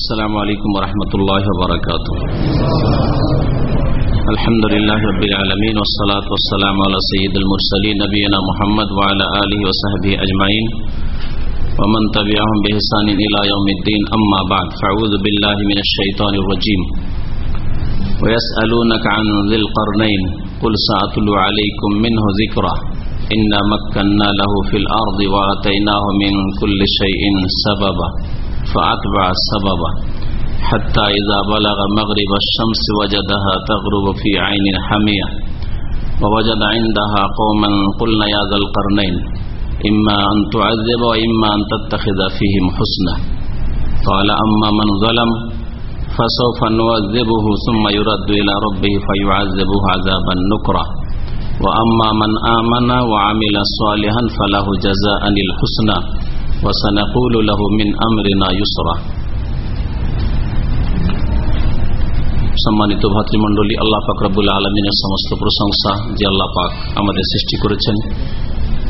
السلام عليكم ورحمة الله وبركاته. الحمد لله رب العالمين والصلاة والسلام على سيد المرسلين نبينا محمد وعلى آله وصحبه أجمعين. ومن تبعهم بإحسان إلى يوم الدين أما بعد فأعوذ بالله من الشيطان الرجيم. ويسألونك عن ذي القرنين قل سأتلو عليكم منه ذكرى إنا مكنا له في الأرض وآتيناه من كل شيء سببا فأتبع سببا حتى إذا بلغ مغرب الشمس وجدها تغرب في عين حمية ووجد عندها قوما قلنا يا ذا القرنين إما أن تعذب وإما أن تتخذ فيهم حسنا قال أما من ظلم فسوف نعذبه ثم يرد إلى ربه فيعذبه عذابا نكرا. وأما من آمن وعمل صالحا فله جزاء الحسنى. وسنقول له من أمرنا يسرا সম্মানিত ভাতৃমণ্ডলী আল্লাহ পাক রব্বুল আলমিনের সমস্ত প্রশংসা যে আল্লাহ পাক আমাদের সৃষ্টি করেছেন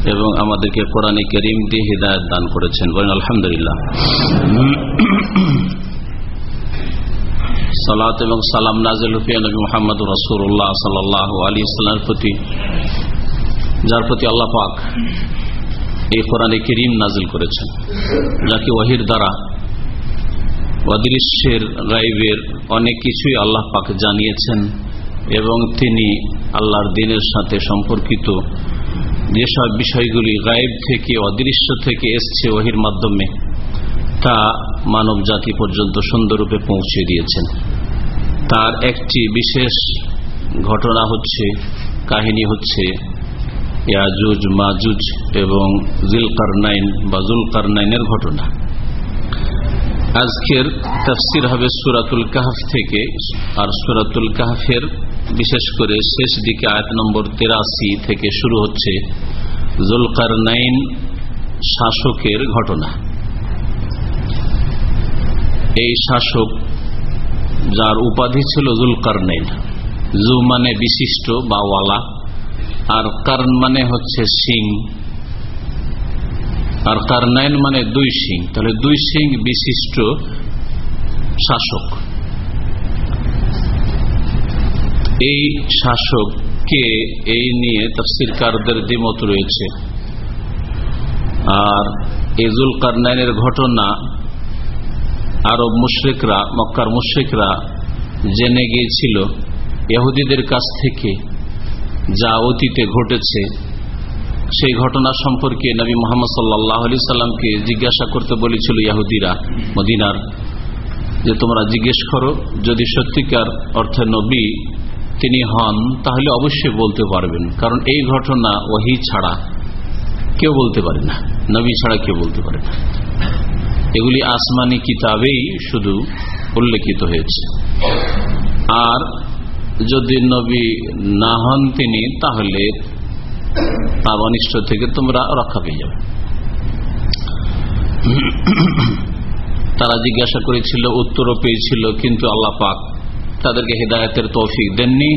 এবং আমাদেরকে কোরআনে করিম দিয়ে হৃদায়ত দান করেছেন বলেন আলহামদুলিল্লাহ সালাত এবং সালাম নাজিল হুফিয়া নবী মোহাম্মদ রসুল্লাহ সাল্লাহ আলী ইসলামের প্রতি যার প্রতি আল্লাহ পাক এই কোরআনে করিম নাজিল করেছেন। যাকে ওয়াহির দ্বারা অদৃশ্যের গাইবের অনেক কিছুই আল্লাহ পাক জানিয়েছেন এবং তিনি আল্লাহর দিনের সাথে সম্পর্কিত যেসব বিষয়গুলি গায়েব থেকে, অদৃশ্য থেকে এসছে ওহির মাধ্যমে, তা মানব জাতি পর্যন্ত সুন্দররূপে পৌঁছে দিয়েছেন। তার একটি বিশেষ ঘটনা হচ্ছে, কাহিনী হচ্ছে ইয়াজুজ, মাজুজ এবং জুলকারনাইন বা ঘটনা। আজকের তফসির হবে সুরাতুল থেকে, আর সুরাতুল বিশেষ করে শেষ দিকে আয়াত নম্বর তেরাশি থেকে শুরু হচ্ছে জুলকারনাইন শাসকের ঘটনা। এই শাসক যার উপাধি ছিল জুলকারনাইন জু মানে বিশিষ্ট বা ওয়ালা আর কার্ন মানে হচ্ছে সিং আর কারনাইন মানে দুই সিং তাহলে দুই সিং বিশিষ্ট শাসক। এই শাসককে এই নিয়ে তফসিরকারদের দ্বিমত রয়েছে। আর এজুল কারনাইনের ঘটনা আরব মুশ্রিকরা, মক্কার মুশ্রিকরা জেনে গিয়েছিল। ইহুদিদের কাছ থেকে যা অতীতে ঘটেছে, সেই ঘটনা সম্পর্কে নবী মোহাম্মদ সাল্লাহ আলি সাল্লামকে জিজ্ঞাসা করতে বলেছিল ইয়াহুদিরা, মদিনার, যে তোমরা জিজ্ঞেস করো, যদি সত্যিকার অর্থে নবী তিনি হন, তাহলে অবশ্যই বলতে পারবেন, কারণ এই ঘটনা ওহি ছাড়া কেউ বলতে পারে না, নবী ছাড়া কেউ বলতে পারে না। এগুলি আসমানি কিতাবেই শুধু উল্লেখিত হয়েছে। আর যদি নবী না হন তিনি, তাহলে তার অনিষ্ট থেকে তোমরা রক্ষা পেয়ে যাবে। তারা জিজ্ঞাসা করেছিল, উত্তরও পেয়েছিল, কিন্তু আল্লাহ পাক তাদেরকে হেদায়তের তৌফিক দেননি,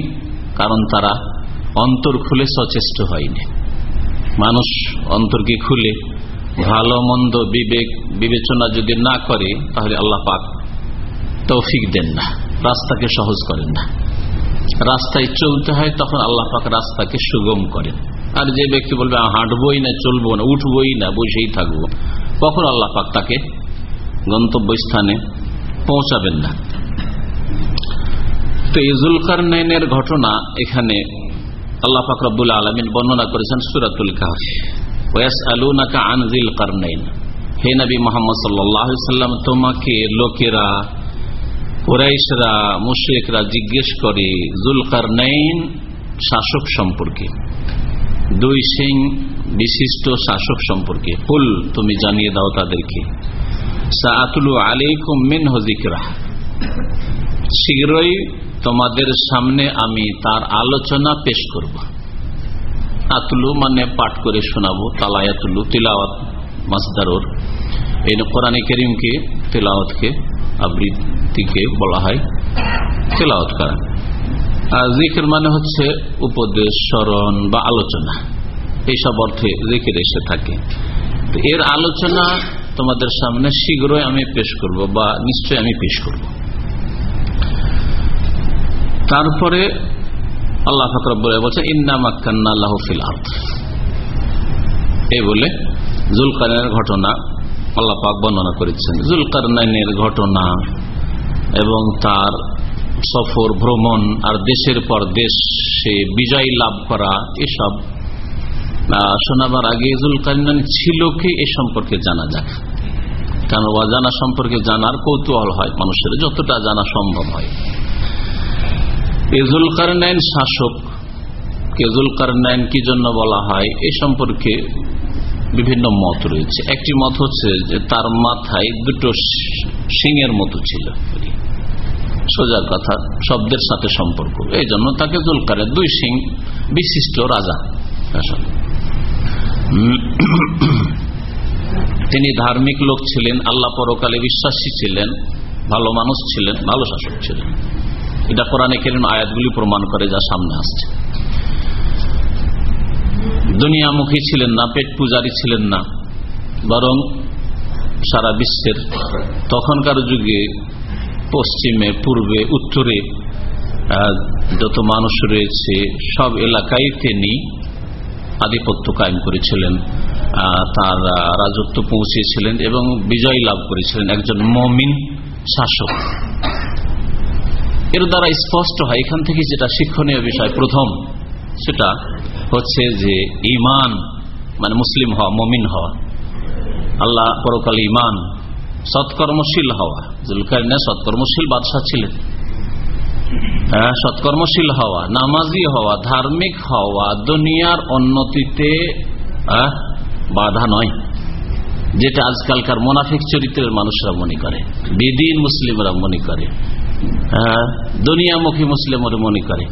কারণ তারা অন্তর খুলে সচেষ্ট হয়নি। মানুষ অন্তরকে খুলে ভালো, মন্দ, বিবেক, বিবেচনা যদি না করে, তাহলে আল্লাহ পাক তৌফিক দেন না, রাস্তাকে সহজ করেন না। রাস্তায় চলতে হয়, তখন আল্লাহ পাক রাস্তাকে সুগম করেন আর যে ব্যক্তি বলবে হাঁটবই না, চলবো না, উঠবই না, বসেই থাকব। কখন আল্লাহ পাক তাকে গন্তব্যস্থানে পৌঁছাবেন না। তো ইজুল কারনাইনের ঘটনা এখানে আল্লাহ পাক রব্বুল আলমিন বর্ণনা করেছেন সুরাতুল কাহ আলু নাকা আনজিল কারনাইন হে নবী মোহাম্মদ সাল্লাম তোমাকে লোকেরা কুরাইশরা, মুশ্রিকরা জিজ্ঞেস করে, জুলকারনাইন শাসক সম্পর্কে? দুই সিং, বিশিষ্ট শাসক সম্পর্কে। ফুল তুমি জানিয়ে দাও তাদেরকে। হজিকরা শীঘ্রই তোমাদের সামনে আমি তার আলোচনা পেশ করব। আতুলু মানে পাঠ করে শোনাবো, তালায়াতুলু, তিলাওয়াত, মাসদারোর। এই কোরআনে করিমকে, তেলাওয়াতকে। আবৃত্তিকে বলা হয় তেলাওয়াত করা। আর জিকের মানে হচ্ছে উপদেশ, স্মরণ বা আলোচনা। এইসব অর্থে জিকের এসে থাকে। এর আলোচনা তোমাদের সামনে শীঘ্রই আমি পেশ করব বা নিশ্চয়ই আমি পেশ করব। তারপরে আল্লাহ ফকরব বলছে ইন্নামাক্কান্না আল্লাহ ফিল এই বলে জুলকারনের ঘটনা আল্লাহ পাক বর্ণনা করেছেন, জুলকারনাইনের ঘটনা এবং তার সফর, ভ্রমণ আর দেশের পর দেশ সে বিজয় লাভ করা এসব। শোনাবার আগে জুলকারনাইন ছিল কি এ সম্পর্কে জানা যাক। কেন অজানা সম্পর্কে জানার কৌতূহল হয় মানুষের, যতটা জানা সম্ভব হয়। এজুল কারনাইন শাসক কেজুল কারনাইন কি জন্য বলা হয় এ সম্পর্কে বিভিন্ন মত রয়েছে। একটি মত হচ্ছে যে তার মাথায় দুটো সিংয়ের মতো ছিল। সোজা কথা, শব্দের সাথে সম্পর্ক। এই জন্য তাকে জুলকারের দুই সিং বিশিষ্ট রাজা তিনি ধার্মিক লোক ছিলেন, আল্লাহ পরকালে বিশ্বাসী ছিলেন, ভালো মানুষ ছিলেন, ভালো শাসক ছিলেন। এটা কোরআনে কেন আয়াতগুলি প্রমাণ করে যা সামনে আসছে। দুনিয়ামুখী ছিলেন না, পেট পূজারী ছিলেন না, বরং সারা বিশ্বের তখনকার যুগে, পশ্চিমে, পূর্বে, উত্তরে যত মানুষ রয়েছে, সব এলাকায় তিনি আধিপত্য কায়েম করেছিলেন তার রাজত্ব পৌঁছেছিলেন এবং বিজয় লাভ করেছিলেন একজন মমিন শাসক। এর দ্বারা স্পষ্ট হয়, এখান থেকে যেটা শিক্ষণীয় বিষয়, প্রথম সেটা হচ্ছে যে ইমান মানে মুসলিম হওয়া, মমিন হওয়া। আল্লাহ পরকাল ইমান সৎকর্মশীল হওয়া। জুলকারনে সৎকর্মশীল বাদশাহ ছিলেন। হ্যাঁ সৎকর্মশীল হওয়া, নামাজি হওয়া, ধার্মিক হওয়া দুনিয়ার উন্নতিতে বাধা নয়। যেটা আজকালকার মোনাফিক চরিত্রের মানুষরা মনে করে, বিদিন মুসলিমরা মনে করে দুনিয়ামুখী মুসলিমরা মনে করে।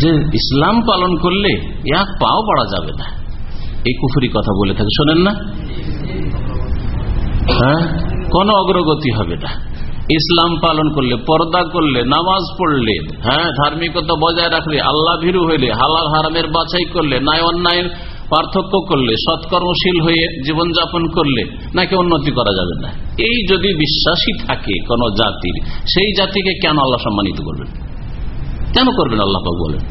যে ইসলাম পালন করলে এক পাও বাড়া যাবে না। এই কুফুরি কথা বলে থাকে, শোনেন না? হ্যাঁ? কোন অগ্রগতি হবে না। ইসলাম পালন করলে, পর্দা করলে, নামাজ পড়লে হ্যাঁ ধার্মিকতা বজায় রাখলে, আল্লাহ ভীরু হইলে, হালাল হারামের বাছাই করলে, ন্যায় অন্যায়ের পার্থক্য করলে, সৎকর্মশীল হয়ে জীবনযাপন করলে, নাকি উন্নতি করা যাবে না? এই যদি বিশ্বাসী থাকে কোন জাতির, সেই জাতিকে কেন আল্লাহ সম্মানিত করবেন? কেন করবেন আল্লাহ বলেন?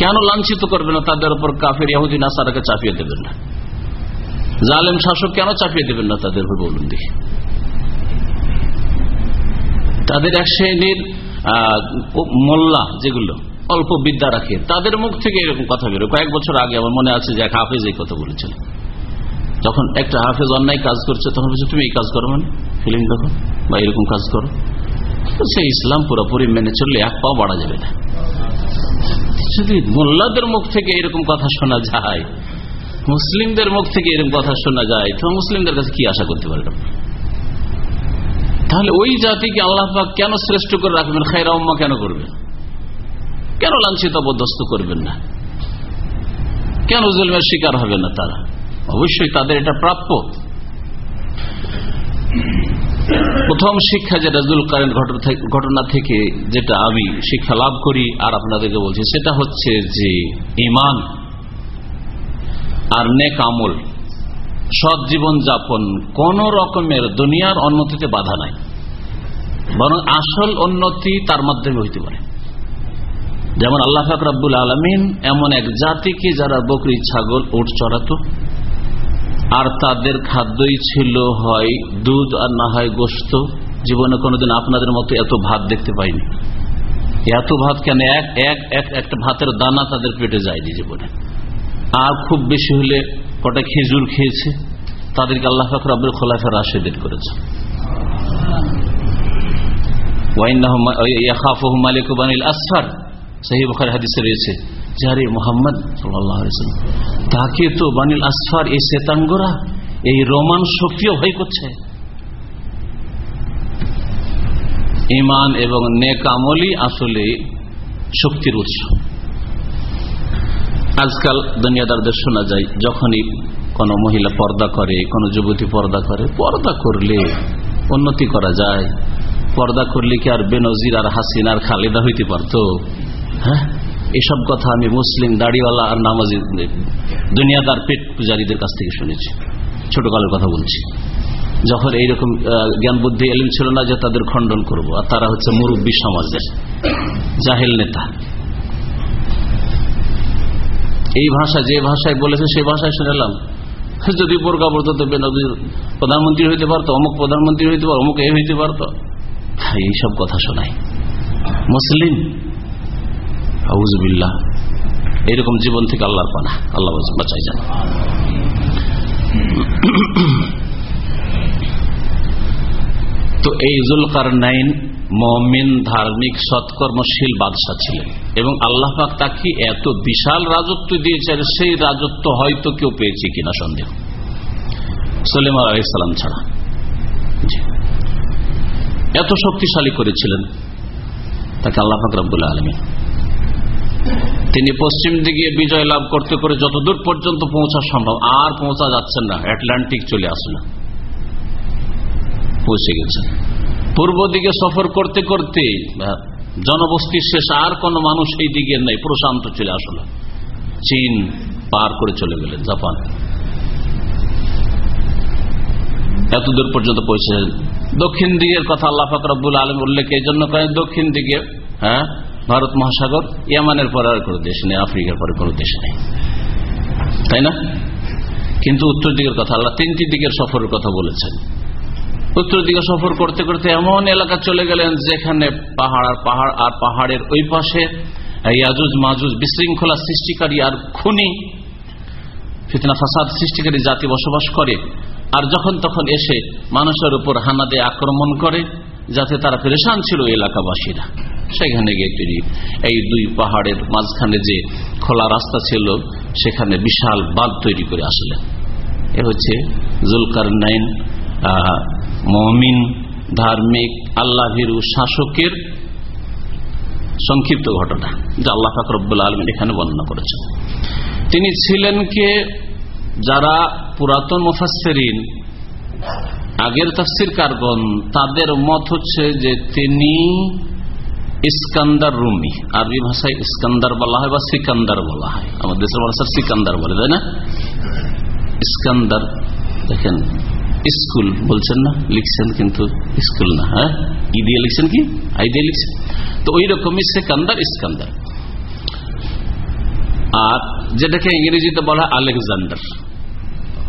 কেন লাঞ্ছিত করবেন না তাদের উপর কাফের ইহুদিন আসারাকে চাপিয়ে দেবেন না? জালেম শাসক কেন চাপিয়ে দেবেন না তাদের উপর বলুন দেখি। তাদের এক শ্রেণির মোল্লা যেগুলো, অল্প বিদ্যা রাখে, তাদের মুখ থেকে এরকম কথা বেরো কয়েক বছর আগে আমার মনে আছে যে এক হাফেজ এই কথা বলেছেন যখন একটা হাফেজ অন্যায় কাজ করছে, তখন বলছে, তুমি এই কাজ করো মানে? ফিল্ম দেখো? বা এরকম কাজ করো? সে ইসলাম পুরোপুরি মেনে চললে এক পাও বাড়া যাবে না। যদি মোল্লাদের মুখ থেকে এরকম কথা শোনা যায়, মুসলিমদের মুখ থেকে এরকম কথা শোনা যায়, তো মুসলিমদের কাছে কি আশা করতে পারে তাহলে ওই জাতিকে আল্লাহ কেন শ্রেষ্ঠ করে রাখবেন খাইরা উম্মা কেন করবেন কেন লাঞ্ছিত বদস্ত করবেন না? কেন জুলমের শিকার হবে না তারা? অবশ্যই তাদের এটা প্রাপ্য। প্রথম শিক্ষা যেটা জুলকারের ঘটনা থেকে যেটা আমি শিক্ষা লাভ করি আর আপনাদেরকে বলছি, সেটা হচ্ছে যে ইমান আর নেক আমল, সৎ জীবন যাপন কোন রকমের দুনিয়ার উন্নতিতে বাধা নাই। বরং আসল উন্নতি তার মাধ্যমে হইতে পারে। যেমন আল্লাহ ফাকরাবুল আলমিন এমন এক জাতিকে যারা বকরি, ছাগল উঠ চড়াত আর তাদের খাদ্যই ছিল হয় দুধ আর না হয় গোস্ত জীবনে কোনোদিন আপনাদের মতো এত ভাত দেখতে পাইনি। এত ভাত কেন? এক এক এক, একটা ভাতের দানা তাদের পেটে যায়নি জীবনে। আর খুব বেশি হলে কটা খেজুর খেয়েছে, তাদেরকে আল্লাহ ফাকর আব্দুল খোলাফের রাশেদিন করেছে। আসফার সাহি বখার হাদিসে রয়েছে যারে মোহাম্মদ তাকে তো বানিল আসফার, এই শ্বেতাঙ্গরা, এই রোমান শক্তিও ভয় করছে। ইমান এবং নেকামলি আসলে শক্তির উৎস। আজকাল দুনিয়াদারদের শোনা যায়, যখনই কোন মহিলা পর্দা করে, কোন যুবতী পর্দা করে, পর্দা করলে উন্নতি করা যায়। পর্দা করলে কি আর বেনজির আর হাসিনার খালেদা হইতে পারত? হ্যাঁ? এসব কথা আমি মুসলিম, দাড়িওয়ালা আর নামাজি দুনিয়াদার পেট পূজারীদের কাছ থেকে শুনেছি, ছোটকালের কথা বলছি। যখন এইরকম জ্ঞান বুদ্ধি এলিম ছিল না যে তাদের খণ্ডন করব, আর তারা হচ্ছে মুরব্বী সমাজের জাহেল নেতা। এই ভাষা যে ভাষায় বলেছে সেই ভাষায় শুনেলাম। যদি বোরকা বলতো, তো প্রধানমন্ত্রী হইতে পারতো, অমুক প্রধানমন্ত্রী হইতে পারতো, অমুক এ হইতে পারতো। এইসব কথা শোনাই মুসলিম হাউজবিল্লাহ এইরকম জীবন থেকে আল্লাহর পানা। আল্লাহ বাঁচাই যান। তো এই জুলকার নাইন মমিন ধার্মিক সৎকর্মশীল বাদশাহ ছিলেন এবং আল্লাহ তাকে এত বিশাল রাজত্ব দিয়েছেন, সেই রাজত্ব হয়তো কেউ পেয়েছে কিনা সন্দেহ। সলিমা আলাইসালাম ছাড়া এত শক্তিশালী করেছিলেন তাকে আল্লাহ পাক আলমী তিনি পশ্চিম দিকে বিজয় লাভ করতে করে যতদূর পর্যন্ত পৌঁছা সম্ভব, আর পৌঁছা যাচ্ছেন না। আটলান্টিক চলে আসলো। পৌঁছে গেছেন পূর্ব দিকে সফর করতে করতে জনবস্তির শেষ আর কোন মানুষ এই দিকে নেই, প্রশান্ত চলে আসলো। চীন পার করে চলে গেলেন, জাপান। এত দূর পর্যন্ত পৌঁছে দক্ষিণ দিকের কথা আল্লাহ ফাকরাবুল আলম উল্লেখ এই জন্য করেন, দক্ষিণ দিকে হ্যাঁ ভারত মহাসাগর, ইয়ামানের পরে আর কোনো দেশ নেই, আফ্রিকার পরে কোনো দেশ নেই। তাই না? কিন্তু উত্তর দিকের কথা আল্লাহ তিনটি দিকের সফরের কথা বলেছেন। উত্তর দিকে সফর করতে করতে এমন এলাকা চলে গেলেন যেখানে পাহাড় আর পাহাড় আর পাহাড়ের ওই পাশে ইয়াজুজ মাজুজ বিশৃঙ্খলা সৃষ্টিকারী আর খুনি, ফিতনা ফাসাদ সৃষ্টিকারী জাতি বসবাস করে। আর যখন তখন এসে মানুষের উপর হানাদে আক্রমণ করে যাতে তারা পরেশান ছিল এলাকাবাসীরা। সেখানে গিয়ে তিনি এই দুই পাহাড়ের মাঝখানে যে খোলা রাস্তা ছিল, সেখানে বিশাল বাঁধ তৈরি করে আসলেন। এ হচ্ছে জুলকার নাইন মমিন, ধার্মিক, আল্লাহীরু শাসকের সংক্ষিপ্ত ঘটনা, যা আল্লাহ ফাকরবুল আলমিন এখানে বর্ণনা করেছেন। তিনি ছিলেন কে? যারা পুরাতন মুফাসেরিন আগের তফসির কারগন তাদের মত হচ্ছে যে তিনি ইস্কান্দার রুমি, আরবি ভাষায় ইস্কান্দার বলা হয় বা সিকান্দার বলা হয়। আমাদের দেশের ভাষার সিকান্দার বলে, তাই না? ইস্কান্দার, দেখেন, স্কুল বলছেন না, লিখছেন কিন্তু স্কুল না হ্যাঁ? ই দিয়ে লিখছেন কি? আই দিয়ে লিখছেন। তো ওই রকমই সেকান্দার, ইস্কান্দার। আর যেটাকে ইংরেজিতে বলা আলেকজান্ডার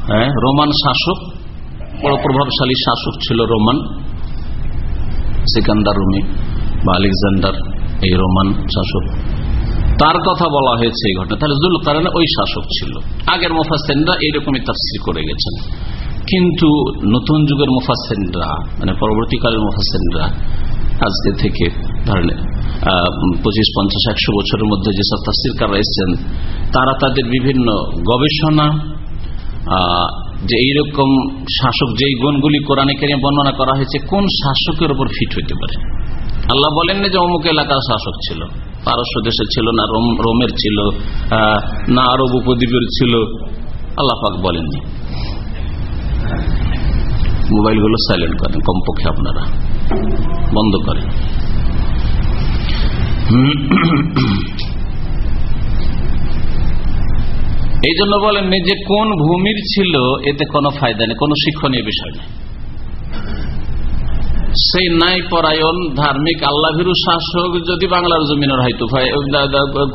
হ্যাঁ? রোমান শাসক বড় প্রভাবশালী শাসক ছিল রোমান, সিকান্দার রুমি বা আলেকজান্ডার এই রোমান শাসক। তার কথা বলা হয়েছে এই ঘটনা। তাহলে জুল কারণে ওই শাসক ছিল। আগের মোফাসেনরা এইরকমই তাফসির করে গেছেন। কিন্তু নতুন যুগের মুফাসেনরা মানে পরবর্তীকালের মোফাসেনরা আজকে থেকে ধরেন পঁচিশ, পঞ্চাশ, একশো বছরের মধ্যে যেসব তাফসিরকাররা এসছেন, তারা তাদের বিভিন্ন গবেষণা যে এইরকম শাসক যেই গুণগুলি কোরআনে কেরিয়ে বর্ণনা করা হয়েছে, কোন শাসকের উপর ফিট হইতে পারে? আল্লাহ বলেন না যে অমুক এলাকার শাসক ছিল, পারস্য দেশের ছিল না রোমের ছিল না আরব উপদ্বীপের ছিল, আল্লাহ পাক বলেননি। মোবাইলগুলো সাইলেন্ট করেন, কমপক্ষে আপনারা। বন্ধ করেন। এই জন্য বলেননি যে কোন ভূমির ছিল এতে কোনো ফায়দা নেই, কোনো শিক্ষণীয় বিষয় নেই। সেই নাই পরায়ণ ধার্মিক আল্লাভিরু শাসক যদি বাংলার জমিনের হয়তো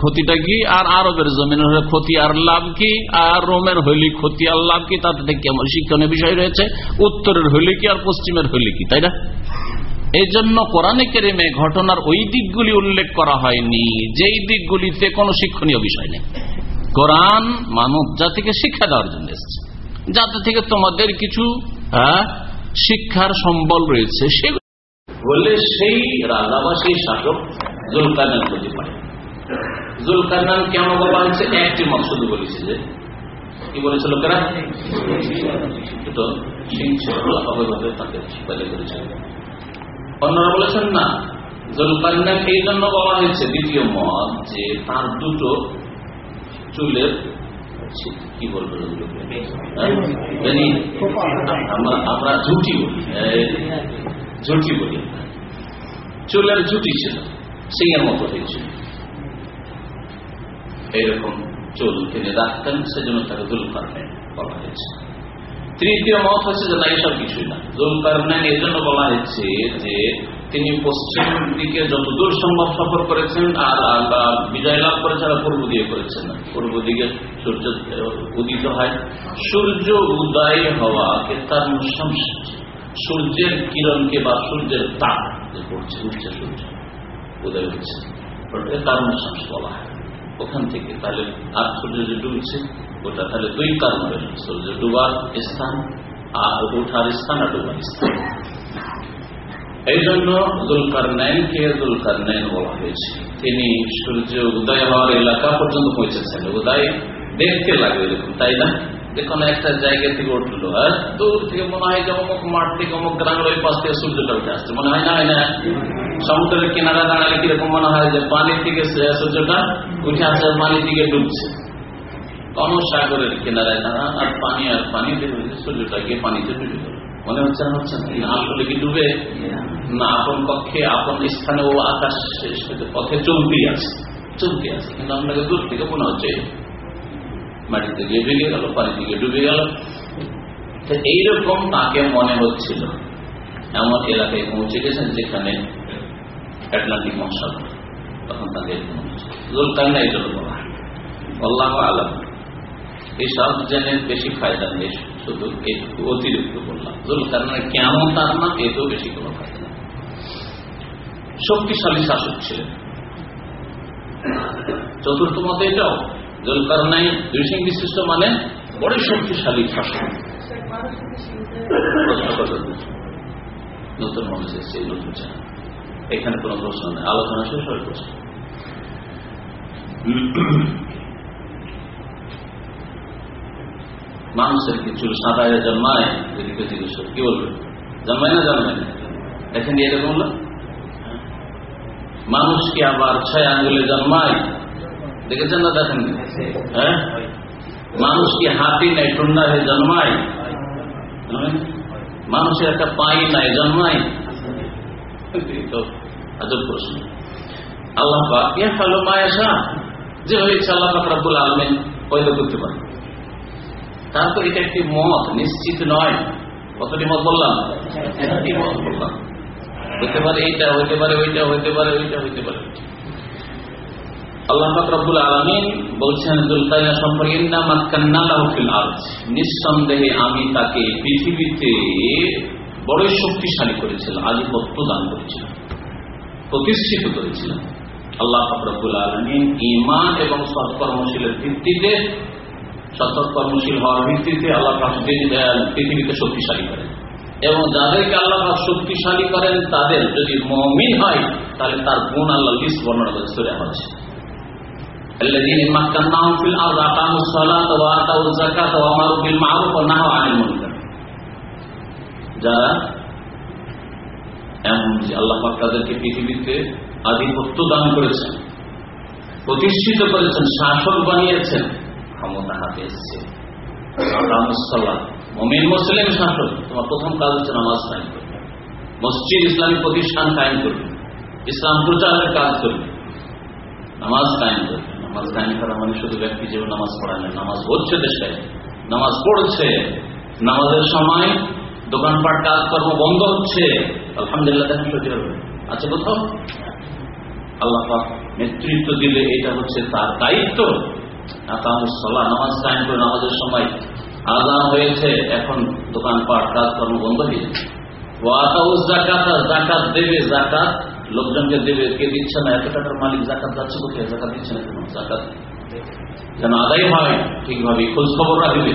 ক্ষতিটা কি? আর আরবের জমিনের ক্ষতি আর লাভ কি? আর রোমের হইলি ক্ষতি আর লাভ কি? তাতে কেমন শিক্ষণীয় বিষয় রয়েছে। উত্তরের হইলি কি আর পশ্চিমের হইলি কি, তাই না? এই জন্য কোরআনে কেরেমে ঘটনার ওই দিকগুলি উল্লেখ করা হয়নি, যেই দিকগুলিতে কোনো শিক্ষণীয় বিষয় নেই। কোরআন মানব জাতিকে শিক্ষা দেওয়ার জন্য এসেছে। যাতে থেকে তোমাদের কিছু শিক্ষার সম্বল রয়েছে, সেগুলো বলে সেই রাজা বা সেই শাসক জুলকারনান হতে পারে জুলকারনান কেন বলা হয়েছে একটি শুধু বলেছে যে, কি বলেছে লোকেরা? অন্যরা বলেছেন না জুলকারনান এই জন্য বলা হয়েছে দ্বিতীয় মত যে তার দুটো চুলের কি বলবেন আমরা ঝুটি বলি। ঝুটি বলি চুলের ঝুটি ছিল। সিংহের মতো হয়েছিল। এইরকম চুল তিনি রাখতেন সেজন্য তাকে দুল কারণে বলা হয়েছে। তৃতীয় মত হচ্ছে যে না এসব কিছুই না। জুলকার এই জন্য বলা হচ্ছে যে তিনি পশ্চিম দিকে যতদূর সম্ভব সফর করেছেন, আর বিজয় লাভ করেছেন, আর পূর্ব দিকে করেছেন। পূর্ব দিকে সূর্য, উদিত হয়। সূর্য উদয় হওয়াকে তার সূর্যের কিরণকে বা সূর্যের তাপ যে পড়ছে, উঠছে সূর্য, উদয় হচ্ছে। তার মুশাংশ বলা হয়। ওখান থেকে তাহলে আর সূর্য যে ডুবছে, ওটা তাহলে দুই কারণ রয়েছে। সূর্য ডুবার স্থান, আর ওঠার স্থান আর ডুবার স্থান। এই জন্য দুলকার কে দুলকার নাইন বলা হয়েছে। তিনি সূর্য উদয় হওয়ার এলাকা পর্যন্ত পৌঁছেছেন। উদয় দেখতে লাগবে এরকম, তাই না? দেখুন একটা জায়গা থেকে উঠল, আর দূর থেকে মনে হয় যে অমুক মাঠ থেকে অমুক গ্রামের ওই পাশ থেকে সূর্যটা উঠে আসছে। মনে হয় না হয় না? সমুদ্রের কিনারা দাঁড়ালে কীরকম মনে হয় যে পানি থেকে সূর্যটা উঠে আসছে পানি থেকে ডুবছে? কোন সাগরের কিনারায় দাঁড়ান আর পানি আর পানি, সূর্যটা গিয়ে পানিতে ডুবে মনে হচ্ছে না হচ্ছে না। আসলে কি ডুবে? না আপন পক্ষে আপন স্থানে ও আকাশ পথে চলতেই আছে চলতে আছে। কিন্তু আপনাকে দূর থেকে মনে হচ্ছে মাটিতে গিয়ে ভেঙে গেল পানি থেকে ডুবে গেল। এইরকম তাকে মনে হচ্ছিল। এমন এলাকায় পৌঁছে গেছেন যেখানে অ্যাটলান্টিক মহাসাগর। তখন তাকে জুলকান্না এই জন্য বলা। আল্লাহ আলম। এইসব জেনে বেশি ফায়দা নেই। শুধু একটু অতিরিক্ত বললাম জুলকান্না কেমন তার না এতেও বেশি কোনো ফায়দা নেই। শক্তিশালী শাসক ছিলেন। চতুর্থ মতে এটাও জলকার নাই, দুই সিং বিশিষ্ট মানে বড় শক্তিশালী শাসক। নতুন মানুষ এসছে নতুন চ্যানেল এখানে কোন প্রশ্ন নেই। আলোচনা শেষ হয়ে মানুষের কিছু সাদা জন্মায় এদিকে জিজ্ঞেস কি বলবে? জন্মায় না জন্মায় না? দেখেন এরকম মানুষ কি আবার ছয় আঙ্গুলে জন্মায়। দেখেছেন না দেখেন হ্যাঁ? মানুষ কি হাতি নাই টুন্ডা হয়ে জন্মায়। মানুষের একটা পাই নাই, জন্মায়। আজব প্রশ্ন। আল্লাহ ইয়া ফালো মায়াশা যে হয়েছে আল্লাহ ফাকরাবুল আলমেন, পয়দা করতে পারে তারপর এটা একটি মত, নিশ্চিত নয়। কতটি মত বললাম? একটি মত বললাম। হইতে পারে এইটা, হইতে পারে ওইটা, হইতে পারে ওইটা, হইতে পারে আল্লাহ আমি তাকে শক্তিশালী করেছিলাম দান প্রতিষ্ঠিত করেছিলাম। আল্লাহ ফকরবুল আলমিন ইমান এবং সৎকর্মশীলের ভিত্তিতে সতর্ক কর্মশীল হওয়ার ভিত্তিতে আল্লাহ পৃথিবীতে শক্তিশালী করেন। এবং যাদেরকে আল্লাহ শক্তিশালী করেন, তাদের যদি মমিন হয়, তাহলে তার গুণ আল্লাহ লিস্ট বর্ণনা করে সরে হচ্ছে প্রতিষ্ঠিত করেছেন, শাসক বানিয়েছেন ক্ষমতা হাতে এসছে। মমিন মুসলিম শাসক, তোমার প্রথম কাজ হচ্ছে নামাজ কায়েম করবে মসজিদ ইসলামী প্রতিষ্ঠান কায়েম করবে। ইসলাম প্রচারের কাজ করবে। নামাজ কায়েম করবে। নামাজ কায়েম করা মানে শুধু ব্যক্তি যেমন নামাজ পড়ায় না, নামাজ হচ্ছে দেশে, নামাজ পড়ছে। নামাজের সময় দোকানপাট, কাজকর্ম বন্ধ হচ্ছে। আলহামদুলিল্লাহ দেখেন সত্যি হবে আছে কোথাও? আল্লাহ নেতৃত্ব দিলে এটা হচ্ছে তার দায়িত্ব। নামাজ কায়েম করে নামাজের সময় হয়েছে, এখন দোকানপাট, কাজকর্ম বন্ধ লোকজনকে দেবে, কে দিচ্ছে না, এত টাকার মালিক জাকাত যাচ্ছে কোথায়? জাকাত দিচ্ছে না কেন? জাকাত যেন আদায় হয় ঠিকভাবে খোঁজ খবর রাখবে।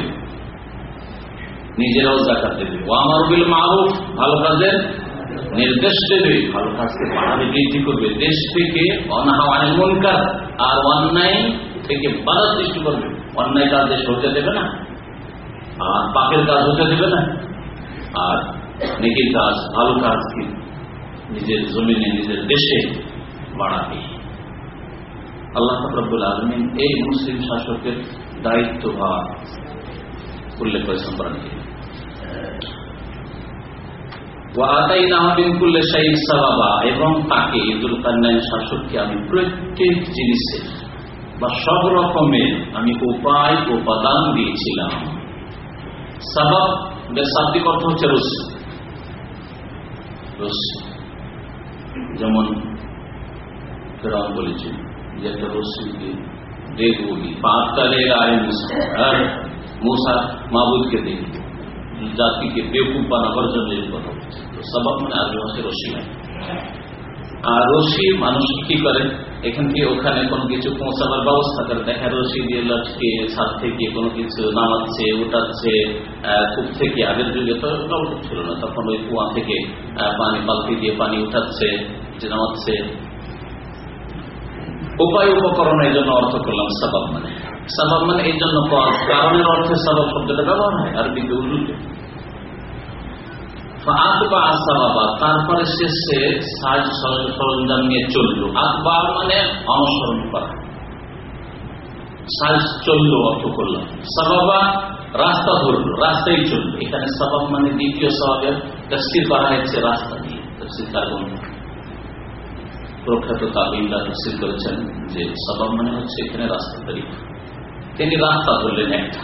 নিজেরাও জাকাত দেবে। ও আমার বিল মারুফ, ভালো কাজের নির্দেশ দেবে, ভালো কাজকে বাড়াবে, বৃদ্ধি করবে। দেশ থেকে মনকার, আর অন্যায় থেকে বাধা সৃষ্টি করবে। অন্যায় কাজ হতে দেবে না, আর পাকের কাজ হতে দেবে না। আর নেকির কাজ, ভালো কাজ কি? নিজের জমিনে, নিজের দেশে বাড়াবে। আল্লাহ ফকরবুল আলমিন এই মুসলিম শাসকের দায়িত্ব বা উল্লেখ করেছেন করেন এবং তাকে ঈদুল কান্নাইন শাসককে আমি প্রত্যেক জিনিসের বা সব রকমের আমি উপায়, উপাদান দিয়েছিলাম। সবাব অর্থ হচ্ছে রশ্মি রশ্মি যেমন ফেরাউন বলেছে যে একটা রশ্মিকে দেখবি পাঁচতালে আয় মুসা। আর মুসা মাহবুদকে দেখবি। জাতিকে বেকুব বানাবার জন্য এই সবাব মানে আরবি ভাষায় রশি হয় আর রশি মানুষ কি করে? এখান থেকে ওখানে কোনো কিছু পৌঁছাবার ব্যবস্থা করে দেখা রশি দিয়ে লটকে, ছাদ থেকে কোনো কিছু নামাচ্ছে, উঠাচ্ছে কূপ থেকে আগের যুগে তো নলকূপ ছিল না। তখন ওই কুয়া থেকে পানি, বালতি দিয়ে পানি উঠাচ্ছে নামাচ্ছে। উপায় উপকরণ এই জন্য অর্থ করলাম সবাব মানে। সবাব মানে এই জন্য কারণের অর্থে সবাব শব্দটা ব্যবহার হয় আরবিতে উর্দুতে তারপরে সে সাজ সরঞ্জাম নিয়ে চলল। মানে অনুসরণ করা। সাজ চলল, অর্থ করলাম রাস্তা ধরলো চলল। এখানে সবাব মানে দ্বিতীয় স্বভাবের তফসির করা হয়েছে রাস্তা দিয়ে কারণ প্রখ্যাত তাবিল্লা তফসির করেছেন যে সবাব মানে হচ্ছে এখানে রাস্তা তৈরি তিনি রাস্তা ধরলেন একটা।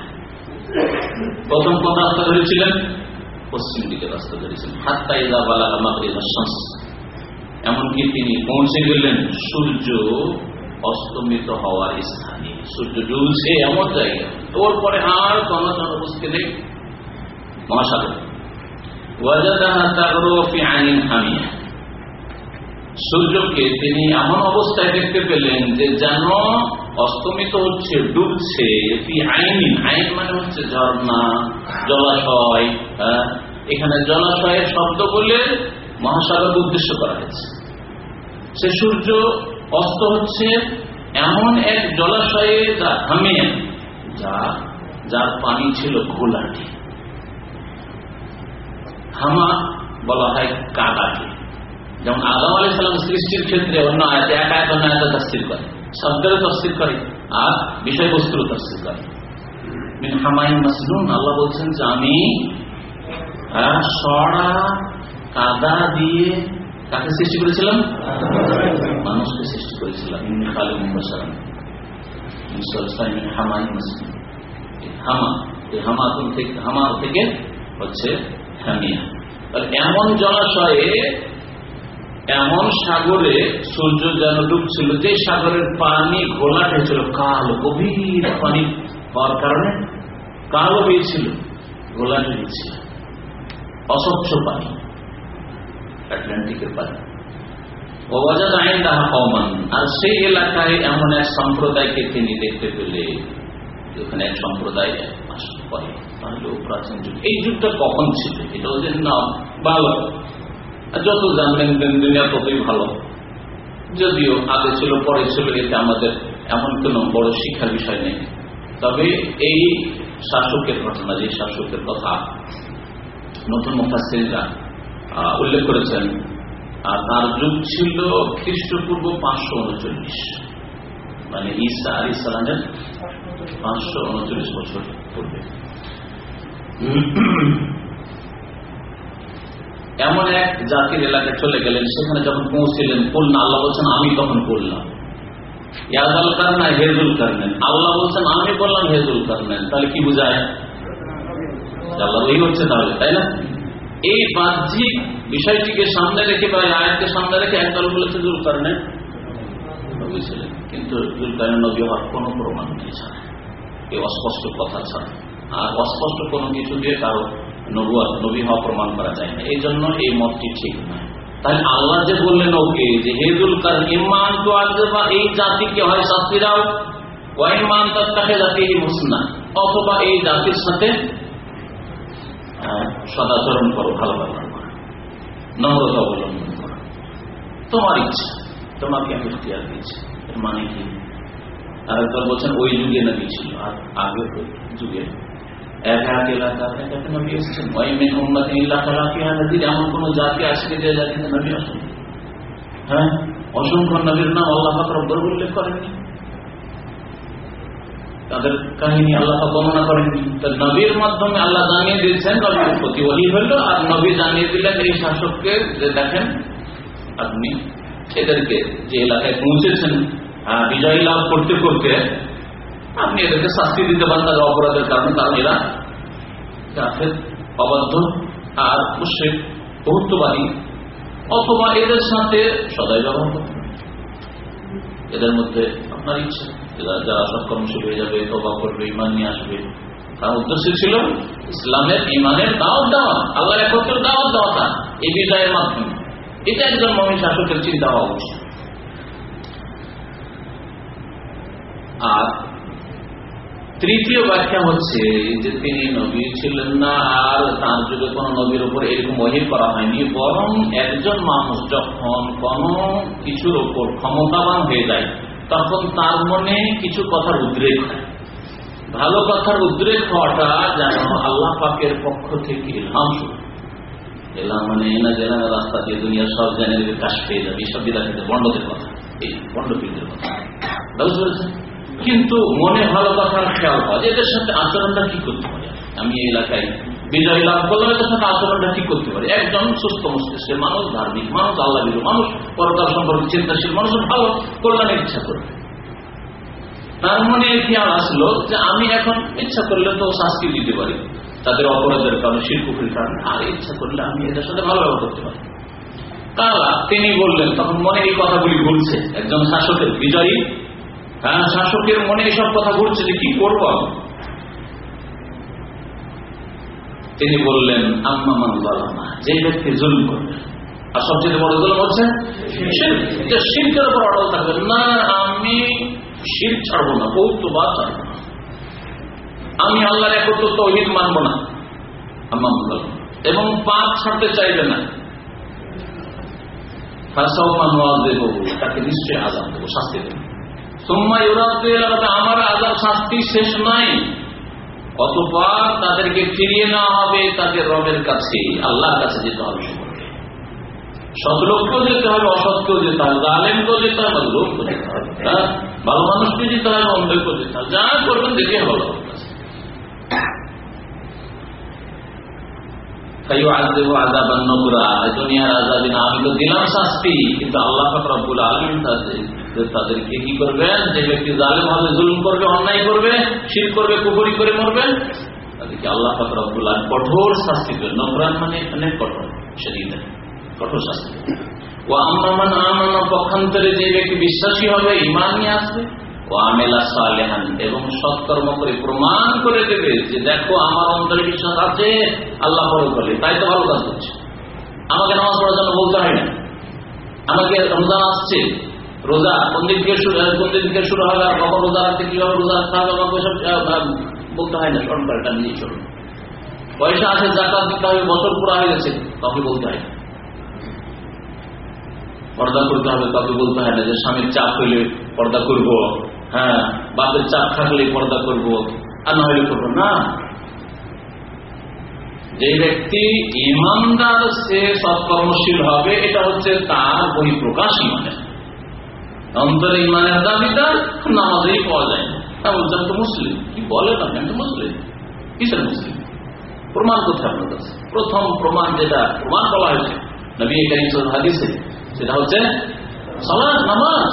প্রথম কোন রাস্তা ধরেছিলেন। পশ্চিম দিকে রাস্তা ধরেছেন হাত্তা ইদা বালা শামস। এমনকি তিনি পৌঁছে গেলেন, সূর্য অস্তমিত হওয়ার স্থানে। সূর্য ডুবছে এমন জায়গা ওর পরে আর কোন জনবস্তি নেই। মহাসাগর। সূর্যকে তিনি এমন অবস্থায় দেখতে পেলেন যে যেন অস্তমিত হচ্ছে, ডুবছে আইন আইন মানে হচ্ছে ঝর্ণা, জলাশয় এখানে জলাশয়ের শব্দ বলে মহাসাগর উদ্দেশ্য করা হয়েছে। সে সূর্য অস্ত হচ্ছে এমন এক জলাশয়ে যা থামে, যা, যার পানি ছিল ঘোলাটি। হামা বলা হয় কাদাকে যেমন আদম আলী সালাম সৃষ্টির ক্ষেত্রে অন্য আয়তে এক আয়ত অন্য আয়ত তফসিল করে। শব্দের তফসিল করে আর বিষয়বস্তুর তফসিল করে। হামাই মাসলুন আল্লাহ বলছেন যে আমি কাদা দিয়ে কাকে সৃষ্টি করেছিলাম? মানুষকে সৃষ্টি করেছিলাম। খালি মুসালাম হামাই মাসলুন হামা, এই হামা থেকে হামা থেকে হচ্ছে হামিয়া। এমন জলাশয়ে এমন সাগরে সূর্য যেন ডুবছিল, যে সাগরের পানি ঘোলাটে ছিল কালো গভীর পানি হওয়ার কারণে কালো হয়েছিল ঘোলাটে হয়েছিল অস্বচ্ছ পানি, আটলান্টিকের পানি। অবাজাদ আইন তাহা কমান আর সেই এলাকায় এমন এক সম্প্রদায়কে তিনি দেখতে পেলে ওখানে এক সম্প্রদায় বাস করে। তাহলে প্রাচীন যুগ। এই যুগটা কখন ছিল? এটা ওদের নাম ভালো যত জানবেন দুনিয়া ততই ভালো। যদিও আগে ছিল, পরে ছিল এতে আমাদের এমন কোন বড় শিক্ষার বিষয় নেই। তবে এই শাসকের ঘটনা, যে শাসকের কথা নতুন মুখাস্তিরা উল্লেখ করেছেন আর তার যুগ ছিল খ্রিস্টপূর্ব পাঁচশো উনচল্লিশ। মানে ঈসা আলী সালামের পাঁচশো উনচল্লিশ বছর পূর্বে। এমন এক জাতির এলাকায় চলে গেলেন, সেখানে যখন পৌঁছিলেন পড়লেন আল্লাহ বলছেন, আমি তখন পড়লাম ইয়াদাল কারনা, হেজুল কারনেন আল্লাহ বলছেন, আমি বললাম হেজুল কারনেন তাহলে কি বুঝায়? আল্লাহ হচ্ছে তাহলে, তাই না? এই বাহ্যিক বিষয়টিকে সামনে রেখে বা আয়াতকে সামনে রেখে একদল বলেছে জুল কারণে বুঝছিলেন কিন্তু জুল হওয়ার প্রমাণ এই অস্পষ্ট কথা ছাড়া। আর অস্পষ্ট কোনো কিছু দিয়ে কারও নবুয়ার নবী হওয়া প্রমাণ করা যায় না। এই জন্য এই মতটি ঠিক নয় তাহলে আল্লাহ যে বললেন, ওকে, যে হেদুল ইমান তো এই জাতিকে হয় শাস্তি ওয়াইমান তাকে জাতি অথবা এই জাতির সাথে সদাচরণ করো, ভালো ব্যবহার করো। নম্রতা অবলম্বন করো। তোমার ইচ্ছা, তোমাকে আমি ইতিহার দিয়েছি। এর মানে কি? আর একবার বলছেন, ওই যুগে না দিয়েছিল আর আগে যুগে হ্যাঁ? নবীর মাধ্যমে আল্লাহ জানিয়ে দিয়েছেন নবীর প্রতি হইল, আর নবী জানিয়ে দিলেন এই শাসককে যে দেখেন, আপনি এদেরকে যে এলাকায় পৌঁছেছেন বিজয়ী লাভ করতে করতে আপনি এদেরকে শাস্তি দিতে পারেন তাদের অপরাধের কারণে কারণ এরা কাফের, অবাধ্য আর মুশ্রিক বহুত্ববাদী অথবা এদের সাথে সদাই ব্যবহার করতে এদের মধ্যে আপনার ইচ্ছা যারা সক্ষমশীল হয়ে যাবে তবা করবে ইমান নিয়ে আসবে, তার উদ্দেশ্য ছিল ইসলামের ইমানের দাওয়াত দেওয়া আল্লাহ একত্র দাওয়াত দেওয়া তার এই বিজয়ের মাধ্যমে। এটা একজন মমিন শাসকের চিন্তা হওয়া উচিত। আর তৃতীয় ব্যাখ্যা হচ্ছে যে তিনি নবী ছিলেন না, আর তার যুগে কোন নবীর উপর এরকম বহির করা হয়নি, বরং একজন মানুষ যখন কোন কিছুর উপর ক্ষমতাবান হয়ে যায়, তখন তার মনে কিছু কথার উদ্রেক হয়। ভালো কথার উদ্রেক হওয়াটা যেন আল্লাহ পাকের পক্ষ থেকে ইলহাম এলাম মানে এনা জেনা রাস্তা দিয়ে দুনিয়া সব জেনে কাজ পেয়ে যাবে সব বিলাসীদের বন্ডদের কথা, এই বন্ডপীরদের কথা। বুঝতে পেরেছেন? কিন্তু মনে ভালো কথার খেয়াল হয় এদের সাথে আচরণটা কি করতে পারে? আমি এই এলাকায় বিজয় লাভ করলাম, এদের সাথে আচরণটা কি করতে পারে। একজন সুস্থ মস্তিষ্কের মানুষ, ধার্মিক মানুষ, আল্লাহ মানুষ পরকার সম্পর্কে চিন্তাশীল মানুষ ভালো কল্যাণের ইচ্ছা করবে তার মনে খেয়াল আসলো? যে আমি এখন ইচ্ছা করলে তো শাস্তি দিতে পারি। তাদের অপরাধের কারণে শিল্পের কারণে। আর ইচ্ছা করলে আমি এদের সাথে ভালো ব্যবহার করতে পারি। তারা, তিনি বললেন, তখন মনে এই কথাগুলি বলছে একজন শাসকের বিজয়ী হ্যাঁ শাসকের মনে এসব কথা ঘুরছে যে কি করব তিনি বললেন আম্মামান বালামা যে ব্যক্তি জুলুম করবে। আর সবচেয়ে বড় জুলুম হচ্ছে শিল্পের উপর অটল থাকবে। না, আমি শির ছাড়বো না, কৌতুবাদ ছাড়বো না। আমি আল্লাহর একত্র তহিদ মানব না। আম্মা এবং পাপ ছাড়তে চাইবে না। তাকে নিশ্চয়ই আজাদ দেবো, শাস্তি দেবো। আমার আজাদ শাস্তি শেষ নাই। অতপর তাদেরকে ফিরিয়ে নেওয়া হবে তাদের রবের কাছে, আল্লাহর কাছে যেতে হবে সতলোককেও যেতে হবে, অসৎকেও যেতে হবে, জালেমকেও যেতে হবে লোককেও যেতে হবে। ভালো মানুষকে যেতে হবে, অন্ধকেও যেতে হবে। যা করবেন দেখে ভালো আমি তো দিলাম শাস্তি, কিন্তু আল্লাহ রব্বুল আলম তাদেরকে কি করবেন যে ব্যক্তি জালেম হবে জুলুম করবে, অন্যায় করবে শীত করবে করে মরবে, তাদেরকে আল্লাহ কঠোর শাস্তি মানে কঠোর কঠোর শাস্তি ও আমরামান আমানা, পক্ষান্তরে যে ব্যক্তি বিশ্বাসী হবে ইমান নিয়ে আসবে। ও আমেলা সালেহান, এবং সৎকর্ম করে প্রমাণ করে দেবে যে দেখো আমার অন্তরে বিশ্বাস আছে, আল্লাহ বড় করে তাই তো ভালো কাজ হচ্ছে আমাকে নামাজ পড়ার জন্য বলতে হয় না। আমাকে রমজান আসছে। রোজা কোন দিন থেকে শুরু কোন দিন থেকে শুরু হবে, আর কখন রোজা রাখতে কীভাবে রোজা রাখতে হবে আমাকে সব বলতে হয় না, স্মরণ করে, এটা নিজেই চলুন। পয়সা আছে, জাকাত দিতে হবে, বছর পুরা হয়ে গেছে, কাউকে বলতে হয় না। পর্দা করতে হবে, কাউকে বলতে হয় না যে স্বামীর চাপ হইলে পর্দা করব হ্যাঁ বাপের চাপ থাকলে পর্দা করব, আর না হইলে করব না। যে ব্যক্তি ইমানদার, সে সৎকর্মশীল হবে, এটা হচ্ছে তার বহিঃপ্রকাশ ইমানের। অন্তরে ইমানের দাবিদার, নামাজেই পাওয়া যায় না। বলছেন তো মুসলিম। কি বলে না আমি মুসলিম। কিসের মুসলিম? প্রমাণ কোথায় আপনার কাছে? প্রথম প্রমাণ যেটা প্রমাণ বলা হয়েছে নবী হাদিসে, সেটা হচ্ছে সলাদ নামাজ।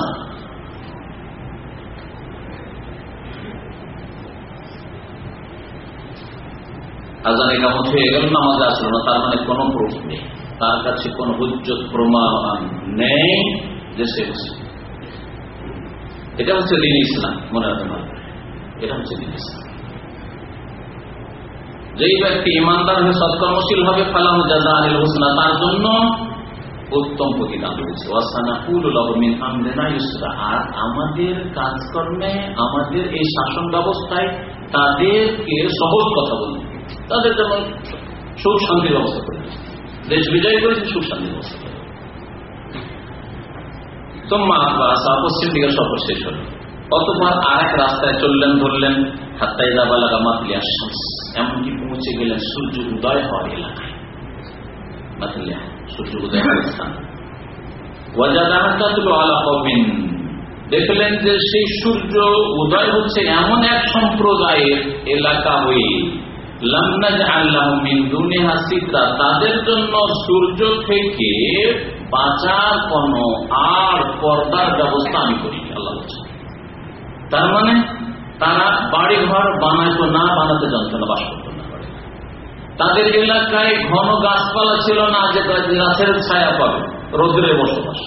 আজানে কামত হয়ে নামাজ আসলো না, তার মানে কোনো প্রুফ নেই। তার কাছে কোন হুজ্জত, প্রমাণ নেই যে সে মুসলিম। এটা হচ্ছে দিন ইসলাম, মনে পারবে এটা হচ্ছে দিন ইসলাম। যেই ব্যক্তি ইমানদার হয়ে সৎকর্মশীল হবে ফালাম জাজা আনিল হোসনা, তার জন্য উত্তম প্রতিদান রয়েছে। আর আমাদের কাজকর্মে, আমাদের এই শাসন ব্যবস্থায় তাদেরকে সহজ কথা বলবে তাদের যেমন সুখ শান্তির ব্যবস্থা করে দেশ বিজয় করেছে, সুখ শান্তির ব্যবস্থা করে পশ্চিম দিকে হল অতপর আর এক রাস্তায় চললেন, ধরলেন এমনকি পৌঁছে গেলেন সূর্য উদয় হওয়ার এলাকায়। সূর্য উদয় স্থান। দেখলেন যে সেই সূর্য উদয় হচ্ছে এমন এক সম্প্রদায়ের এলাকা হয়ে তাদের জন্য সূর্য থেকে বাঁচার কোন আর পর্দার ব্যবস্থা আমি করি আল্লাহ তার মানে তারা বাড়ি ঘর বানাইতো না, বানাতে জানত না, বাস করতো না। তাদের এলাকায় ঘন গাছপালা ছিল না, যে গাছের ছায়া পাবে, রোদ্রে বসবাস।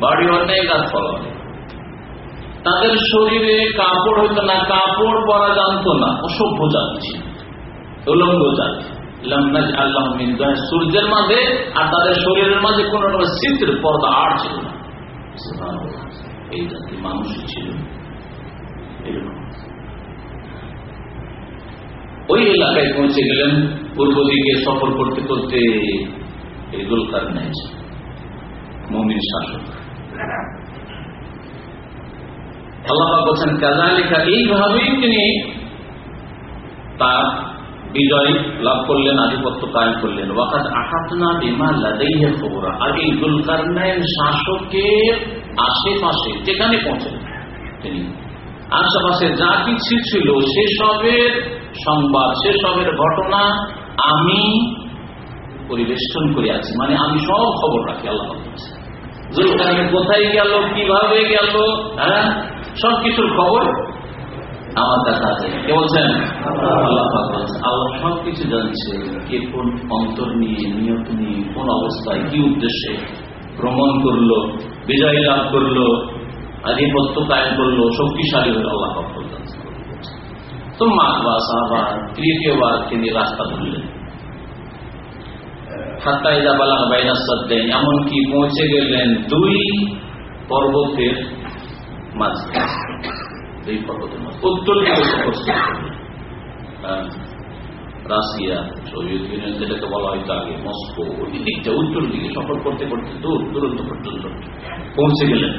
বাড়ি অনেক গাছপালা অনেক তাদের শরীরে কাপড় হইতো না, কাপড় পরা জানতো না, অসভ্য জাতি ছিল, উলঙ্গ সূর্যের মাঝে আর তাদের শরীরের মাঝে কোন চিত্র পর্দা আর ছিল না। এই জাতি মানুষই ছিল। ওই এলাকায় পৌঁছে গেলেন, পূর্ব দিকে সফর করতে করতে আল্লাহ বলছেন এইভাবেই তিনি তার বিজয় লাভ করলেন, আধিপত্য কায়ম করলেন। ওয়াকাত আহাতনা বিমা লাদাইহে খবরা আর এই দুলকারনায়ন শাসকের আশেপাশে যেখানে পৌঁছেন তিনি, আশেপাশে যা কিছু ছিল, সেসবের সংবাদ, সেসবের ঘটনা আমি পরিবেষ্টন করে আছি মানে আমি সব খবর রাখি, আল্লাহ কোথায় গেল, কীভাবে গেল হ্যাঁ? সবকিছুর খবর আমার কাছে আছে। কে বলছেন? আল্লাহ আল্লাহ জানছে কে কোন অন্তর নিয়ে, নিয়ত নিয়ে, কোন অবস্থায়, কি উদ্দেশ্যে ভ্রমণ করল, বিজয় লাভ করল, আধিপত্য কায়ন করল, শক্তিশালী হলো আল্লাহ তো মাকবা তৃতীয়বার তিনি রাস্তা ধরলেন। হাত্তাই জাবালা বাইনা সদ্দেন এমনকি পৌঁছে গেলেন দুই পর্বতের মাঝে দুই পর্বতের মাঝে রাশিয়া সোভিয়েত ইউনিয়ন যেটাকে বলা হয়তো আগে মস্কো ওই দিকটা উত্তর দিকে সফর করতে করতে দূর দূরত্ব পর্যন্ত। পৌঁছে গেলেন।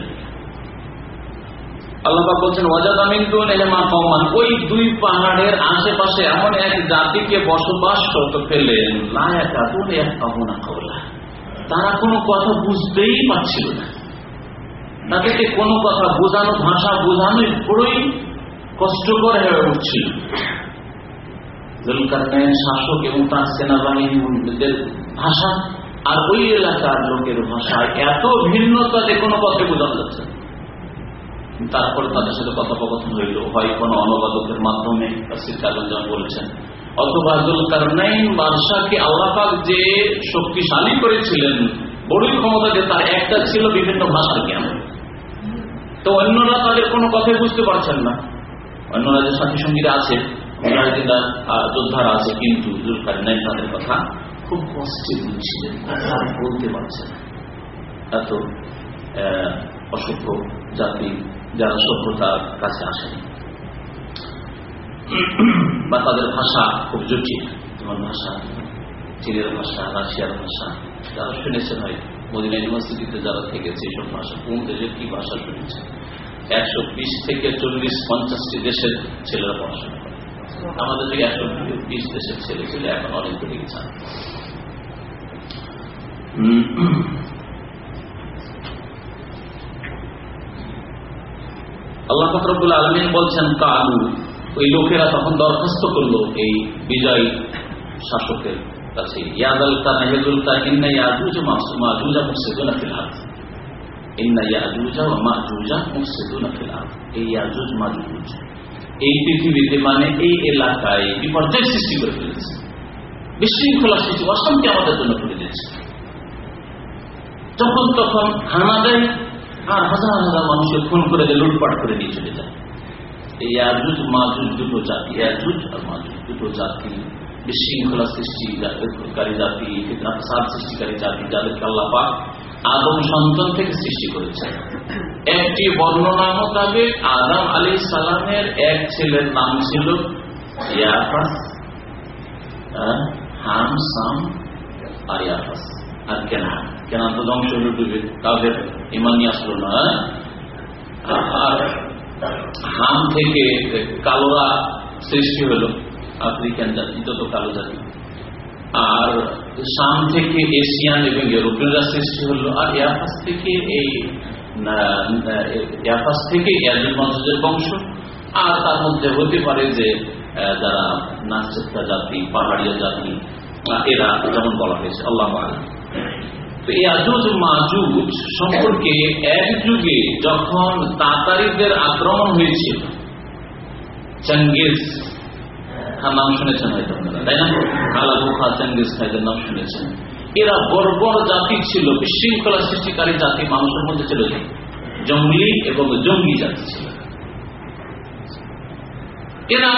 আল্লাহ বলছেন ওয়াজাদ আমিন কমান ওই দুই পাহাড়ের আশেপাশে এমন এক জাতিকে বসবাস করতে পেলেন তারা কোনো কথা বুঝতেই পারছিল না। তাদেরকে কোনো কথা বোঝানো, ভাষা বোঝানোই বড়ই কষ্টকর হয়ে উঠছিল। জুলকারনাইন শাসক এবং তার সেনাবাহিনীদের ভাষা আর ওই এলাকার লোকের ভাষা এত ভিন্নতা যে কোনো পথে বোঝানো যাচ্ছে তারপরে তাদের সাথে কথোপকথন হইল। হয় কোন অনুবাদকের মাধ্যমে যেমন বলেছেন, অথবা জুলকারনাইন বাদশাহকে আল্লাপাক যে শক্তিশালী করেছিলেন, বড়ই ক্ষমতা যে তার একটা ছিল বিভিন্ন ভাষার জ্ঞান। তো অন্যরা তাদের কোনো কথাই বুঝতে পারছেন না। অন্যরা যে সাথী সঙ্গীরা আছে যোদ্ধারা আছে, কিন্তু তাদের কথা খুব কষ্টে বুঝছিলেন বলতে পারছেন এত অসভ্য জাতি, যারা সভ্যতার কাছে আসেনি বা তাদের ভাষা খুব জটিল, যেমন ভাষা চীনের ভাষা, রাশিয়ার ভাষা যারা শুনেছেন হয় মদিনা ইউনিভার্সিটিতে যারা থেকেছে এইসব ভাষা কোন দেশের কি ভাষা শুনেছে? একশো বিশ থেকে চল্লিশ পঞ্চাশটি দেশের ছেলেরা পড়াশোনা করে। আমাদের দিকে একশো বিশ দেশের ছেলে ছেলে এখন অনেক বেড়ে গেছে। আল্লাহ ফকরবুল আলমিন বলছেন কালু। ওই লোকেরা তখন দরখাস্ত করল এই বিজয় শাসকের কাছে ইয়াজুজ ইয়াজুজা ইয়াজুজ মানে ফেলেছে। বিশৃঙ্খলা সৃষ্টি অশান্তি আমাদের জন্য করে দিয়েছে। যখন তখন হানা দেয় আর হাজার হাজার মানুষকে খুন করে দিয়ে লুটপাট করে নিয়ে চলে যায়। এই আজুজ মাজুজ দুটো জাতি আর মাজুজ দুটো জাতি বিশৃঙ্খলা সৃষ্টিকারী জাতি সার সৃষ্টিকারী জাতি, যাদেরকে আল্লাপাক আদম সন্তান থেকে সৃষ্টি করেছে একটি বর্ণনা মোতাবেক আদম আলী সালামের এক ছেলের নাম ছিল আর ইয়াফাস। আর তো ধ্বংস হয়ে ডুবে তাদের ইমানি আসলো না আর হাম থেকে কালোরা সৃষ্টি হলো। আফ্রিকান জাতি, যত কালো জাতি। আর শাম থেকে এশিয়ান এবং ইউরোপিয়ানরা সৃষ্টি হলো, আর ইয়াফাস থেকে এই ইয়াফাস থেকে ইয়াজুল মঞ্জের বংশ। আর তার মধ্যে হতে পারে যে যারা নাচেত্তা জাতি, পাহাড়িয়া জাতি এরা, যেমন বলা হয়েছে, আল্লাহ তো এই আজুজ মাজুজ সম্পর্কে এক যুগে যখন তাতারিদের আক্রমণ হয়েছিল, চঙ্গেজ নাম শুনেছেন হয়তো তাই না? আলাবু খা চেঙ্গিস খাইদের নাম শুনেছেন। এরা বর্বর জাতি ছিল, বিশৃঙ্খলা সৃষ্টিকারী জাতি, মানুষের মধ্যে ছিল জঙ্গলি এবং জঙ্গি জাতি ছিল। এরা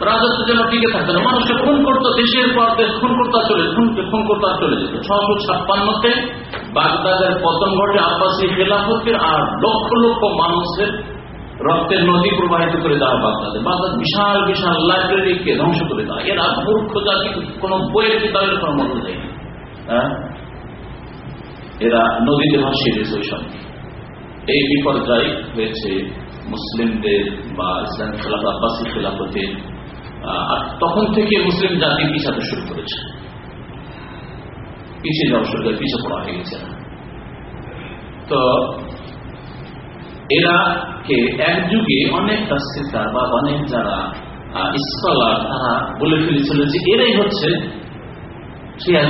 রাজত্ব যেন টিকে থাকতো না মানুষকে খুন করতো, দেশের পর দেশ খুন করতে চলে খুনকে খুন করতে চলে যেত। ছশো ছাপ্পান্নতে বাগদাদের পতন ঘটে, আব্বাসী খেলাফতের আর লক্ষ লক্ষ মানুষের রক্তের নদী প্রবাহিত করে দেওয়া বাগদাদে বাগদাদ বিশাল বিশাল লাইব্রেরিকে ধ্বংস করে দেওয়া। এরা মূর্খ জাতি কোন বইয়ের কিতাবের কোনো মতো দেয়নি হ্যাঁ? এরা নদীতে ভাসিয়ে দিয়েছে ওই সঙ্গে। এই বিপর্যয় হয়েছে মুসলিমদের বা ইসলাম খেলাফ, আব্বাসী খেলাফতের আর তখন থেকে মুসলিম জাতি পিছাতে শুরু করেছে। পিছিয়ে যাওয়া শুরু করে পিছিয়ে পড়া হয়ে গেছে। তো এরা কে? এক যুগে অনেক তাস্তিকার বা অনেক যারা স্কলার তারা বলে ফেলেছিল যে এরাই হচ্ছে পণ্ডিতরা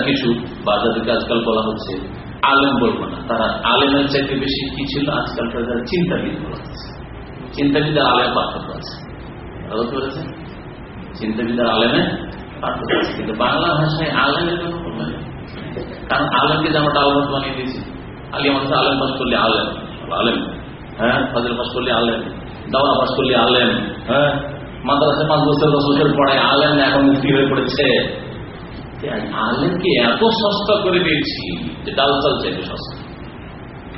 কিছু, বা যাদেরকে আজকাল বলা হচ্ছে আলেম বলব না, তারা আলেমের চাইতে বেশি কি ছিল? আজকালকার যারা চিন্তাবিদ বলা হচ্ছে। চিন্তাবিদের আলেম পার্থক্য আছে। বুঝতে পেরেছেন চিন্তাবিদের আলেমে পার্থক্য আছে। কিন্তু বাংলা ভাষায় আলেমের কোনো প্রবলেম কারণ আলেমকে যেমন আলমাস বানিয়ে দিয়েছি আলী আমাদের আলেম পাস করলে আলেম আলেম। হ্যাঁ? ফাজিল পাস করলে আলেম দাওয়া পাস করলে আলেম হ্যাঁ? মাদ্রাসে পাঁচ বছর, দশ বছর পরে আলেম, এখন মুক্তি হয়ে পড়েছে। আলেমকে এত সস্তা করে দিয়েছি যে ডাল চাল চাইতে সস্তা।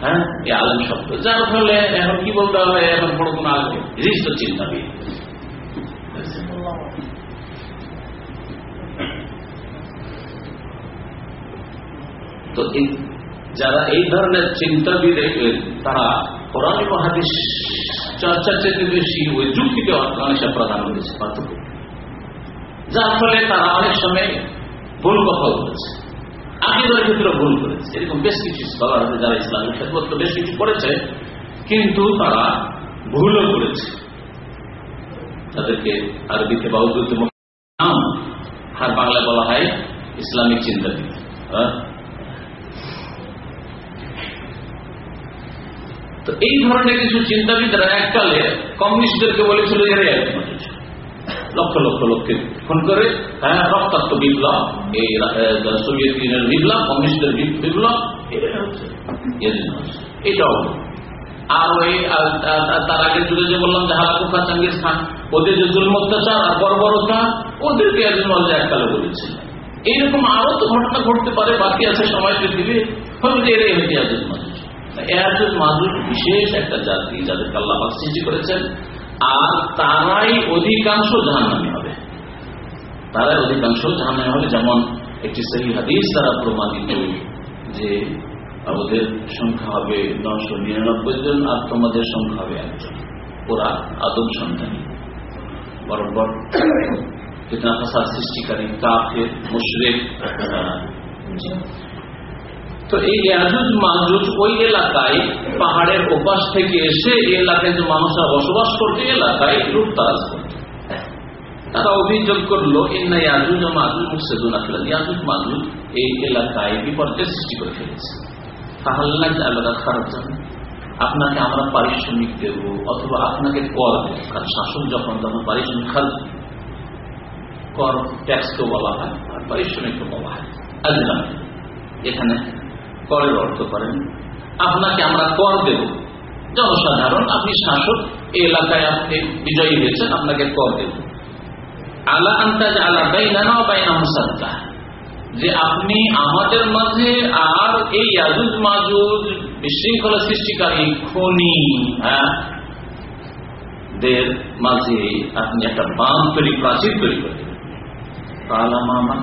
হ্যাঁ? এই শব্দ। যার ফলে এখন কি বলতে হবে? এখন বড় তো যারা এই ধরনের চিন্তাবিদ তারা কোরআন মহাদিস চর্চার চেয়ে বেশি ওই যুক্তিকে অনেকটা প্রাধান্য দিয়েছে, পার্থক্য। যার ফলে তারা অনেক সময় ভুল কথা বলেছে। আকিদার ক্ষেত্রে ভুল করেছে। এরকম বেশ কিছু স্কলার আছে যারা ক্ষেত্রে বেশ কিছু করেছে কিন্তু তারা ভুলও করেছে। তাদেরকে আরবিতে নাম আর বাংলায় বলা হয় ইসলামিক চিন্তাবিদ। তো এই ধরনের কিছু চিন্তাবিদরা এককালে কমিউনিস্টদেরকে বলেছিল এরাই একজন লক্ষ লক্ষ লোককে ফোন করে। হ্যাঁ রক্তাক্ত বিপ্লব, এই সোভিয়েত ইউনিয়নের বিপ্লব, কমিউনিস্টদের বিপ্লব এটাও। আর ওই তার আগের যুগে যে বললাম যে হালাকুফা চাঙ্গিস খান ওদের যে জুল অত্যাচার আর বর্বরতা ওদেরকে একজন এককালে বলেছিল এইরকম আরও তো ঘটনা ঘটতে পারে, বাকি আছে সময় পৃথিবী হয়তো এরাই হয়েছে আজুজ মাজুজ এরাজুজ মাজুজ বিশেষ একটা জাতি যাদেরকে আল্লাহ সৃষ্টি করেছেন। আর তারাই অধিকাংশ জাহান্নামি হবে। তারাই অধিকাংশ জাহান্নামি হবে, যেমন একটি সেই হাদিস দ্বারা প্রমাণিত যে ওদের সংখ্যা হবে নশো নিরানব্বই জন আর তোমাদের সংখ্যা হবে একজন। ওরা আদম সন্তানী। বরম্বর ফিতনা সৃষ্টিকারী কাফের, মুশরেক তো এই ইয়াজুজ মাজুজ ওই এলাকায় পাহাড়ের ওপাশ থেকে এসে এই এলাকায় যে মানুষরা বসবাস করতে এলাকায় লুটতারাজ করত তারা অভিযোগ করল ইয়াজুজ মাজুজ ইয়াজুজ মাজুজ এই এলাকায় বিপর্যয় সৃষ্টি করে ফেলেছে। আলাদা খারাপ জানে? আপনাকে আমরা পারিশ্রমিক দেব অথবা আপনাকে কর কারণ শাসক যখন তখন পারিশ্রমিক খাল কর বলা হয়, আর বলা হয়। আজলাম এখানে করের অর্থ করেন, আপনাকে আমরা কর দেব। জনসাধারণ, আপনি শাসক, এই এলাকায় আপনি বিজয়ী হয়েছেন, আপনাকে কর দেব। আলা আন্তাজ আলা বাইনা বাইনা মুসাদ্দা। যে আপনি আমাদের মাঝে আর এই ইয়াজুজ মাজুজ বিশৃঙ্খলা সৃষ্টিকারী খনি হ্যাঁ দের মাঝে আপনি একটা বাঁধ তৈরি, প্রাচীর তৈরি করে আমার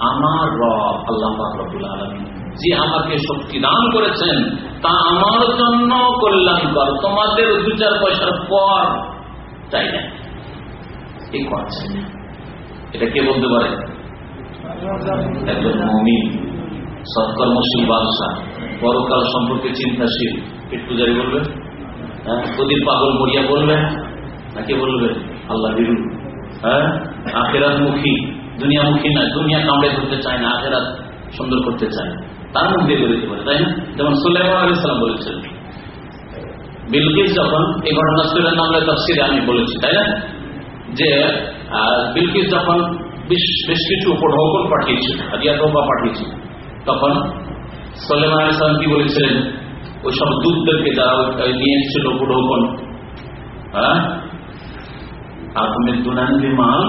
রব আল্লাহ রবুল আলমী যে আমাকে শক্তি দান করেছেন, তা আমার জন্য কল্যাণকর। তোমাদের দু চার পয়সার পর চাই না। এই কর এটা কে বলতে পারে? একজন মমিন, সৎকর্মশীল বাদশাহ, পরকাল সম্পর্কে চিন্তাশীল। একটু পূজারি বলবেন? হ্যাঁ? প্রদীপ পাগল মরিয়া বলবেন? নাকি বলবেন? আল্লাহ বিরু হ্যাঁ? আখেরাতমুখী। দুনিয়ামুখী না, দুনিয়া কামড়ে ধরতে চায় না, আখেরাত সুন্দর করতে চায় তার মুখ দিয়ে দিতে পারে, তাই না? যেমন সুলাইমান আলী সালাম বলেছিলেন বিলকিস যখন এই ঘটনা সুরের নামে তফসিরে আমি বলেছি, তাই না? যে বিলকিস যখন বেশ কিছু উপঢৌকন পাঠিয়েছিল হাদিয়া তোবা পাঠিয়েছিল তখন সলেমান আলী সালাম কি বলেছিলেন? ওই সব দূতদেরকে যারা নিয়ে এসেছিল উপঢৌকন হ্যাঁ? আর তুমি দুনানি মাল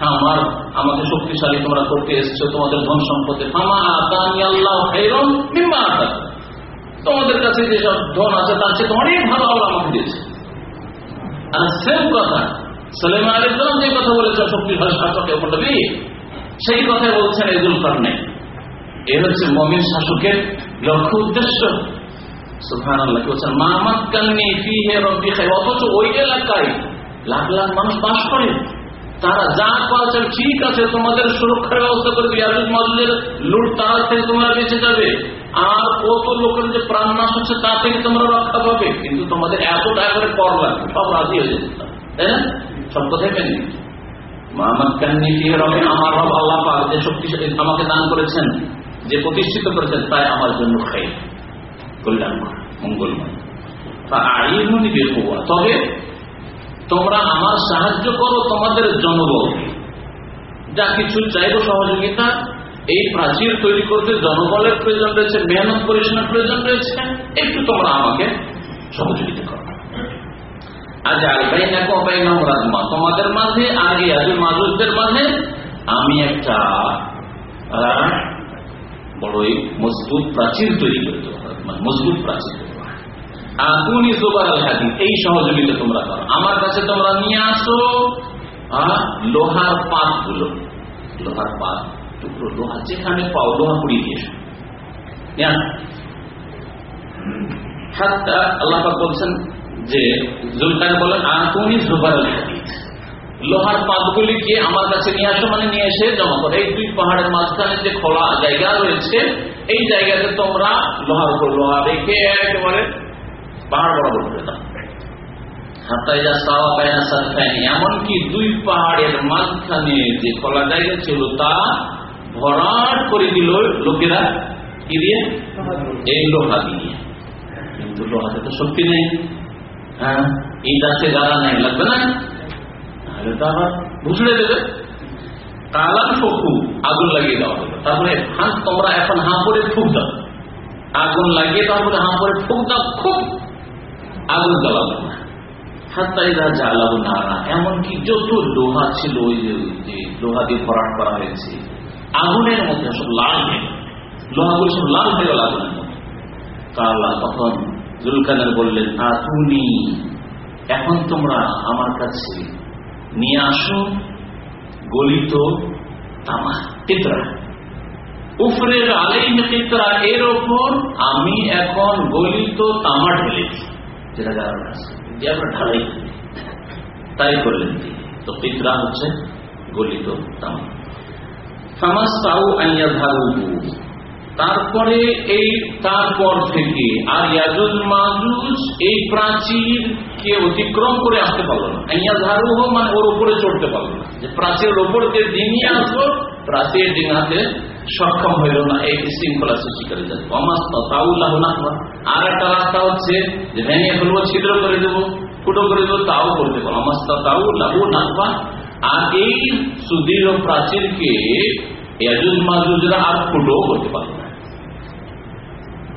আমার আমাকে শক্তিশালী তোমরা করতে এসছো, তোমাদের ধন সম্পদে। তোমাদের কাছে যেসব ধন আছে, তার চেয়ে অনেক ভালো আল্লাহ আমাকে দিয়েছে। আর সেম কথা সালেমা আলাইসালাম যে কথা বলেছে, শক্তিশালী শাসকের উপরটা দিয়ে সেই কথাই বলছেন এদুল নেই এ হচ্ছে মমিন শাসকের লক্ষ্য উদ্দেশ্য। মানুষ বাস করে। তারা যা করেছেন ঠিক আছে, তোমাদের সুরক্ষার ব্যবস্থা করে ইয়াজুজ মাজুজের লুট তারা থেকে তোমরা বেঁচে যাবে। আর কত লোকের যে প্রাণ নাশ হচ্ছে তা থেকে তোমরা রক্ষা পাবে। কিন্তু তোমাদের এত টাকা করে কর লাগবে, সব রাজি হয়ে যেতে তাই না? সব কথাই মেনে মোহাম্মদ কান্নি কি রবে আমার রব আল্লাহ পাক যে শক্তি আমাকে দান করেছেন, যে প্রতিষ্ঠিত করেছেন, তাই আমার জন্য খাই কল্যাণময়, মঙ্গলময়। তা আইনুনি বের তবে তোমরা আমার সাহায্য করো তোমাদের জনবল। যা কিছু চাইব সহযোগিতা, এই প্রাচীর তৈরি করতে জনবলের প্রয়োজন রয়েছে, মেহনত পরিশ্রমের প্রয়োজন রয়েছে, একটু তোমরা আমাকে সহযোগিতা করো। আজ আলবাই দেখো অবাই রাজমা, তোমাদের মাঝে আগে ইয়াজুল মাজুদের মাঝে আমি একটা বড়ই মজবুত প্রাচীর তৈরি করতে মানে মজবুত প্রাচীর। আগুনি জোবার হাদিদ এই সহযোগিতা তোমরা করো। আমার কাছে তোমরা নিয়ে আসো লোহার পাতগুলো লোহার পাত, টুকরো, লোহা যেখানে পাও, লোহা পুড়িয়ে দিয়েছ আল্লাহ বলছেন যে বলেন হাদিদ লোহার আমার কাছে নিয়ে আসো মানে নিয়ে এসে জমা করো। এই পাহাড়ের মাঝখানে যে খোলা জায়গা রয়েছে, এই জায়গাতে তোমরা লোহার উপর লোহা রেখে একেবারে পাহাড় বরাবর করে দাও এমনকি দুই পাহাড়ের মাঝখানে যে জায়গা ছিল তা ভরাট করে দিল লোকেরা। কি দিয়ে? এই লোহা দিয়ে। কিন্তু লোহাতে তো শক্তি নেই। হ্যাঁ নেই, লাগবে না? তাহলে তো আবার দেবে। কালাম শকু আগুন লাগিয়ে দেওয়া হলো। তারপরে হাত তোমরা এখন হাঁ করে ফুক দাও। আগুন লাগিয়ে তারপরে হাঁ ফুক দাও, খুব আগুন জ্বালাবো না। হাত্তাইরা জ্বালাবো না না এমনকি যত লোহা ছিল ওই যে লোহা দিয়ে ভরাট করা হয়েছে, আগুনের মধ্যে সব লাল হয়ে গেল। লোহাগুলো সব লাল হয়ে গেল আগুনের মধ্যে। কাল্লা তখন জুলকানের বললেন আতুনি এখন তোমরা আমার কাছে নিয়ে আসো গলিত তামা পিতরা উফরের আলাই পিতরা এর ওপর আমি এখন গলিত তামা ঢেলেছি। যেটা কারণ আছে দিয়ে আমরা ঢালাই, তাই করলেন তো পিতরা হচ্ছে গলিত তামা ফামাস তাও আইয়া ধারু তারপরে এই তারপর থেকে আর ইয়াজুজ মাজুজ এই প্রাচীর কে অতিক্রম করে আসতে পারল না। আইয়া ধারু হোক মানে ওর উপরে চড়তে পারল না। যে প্রাচীরের ওপর যে ডিঙিয়ে আসব প্রাচীর ডিঙাতে সক্ষম হইল না। এই শৃঙ্খলা সৃষ্টি করে যাবে তাউল্লাহ না আর একটা রাস্তা হচ্ছে যে ভেঙে ফেলব, ছিদ্র করে দেবো, ফুটো করে দেবো, তাও করতে পারো আমাস্তা তাউ লাভু নাকবা আর এই সুদৃঢ় প্রাচীরকে ইয়াজুজ মাজুজরা আর ফুটো করতে পারবে না।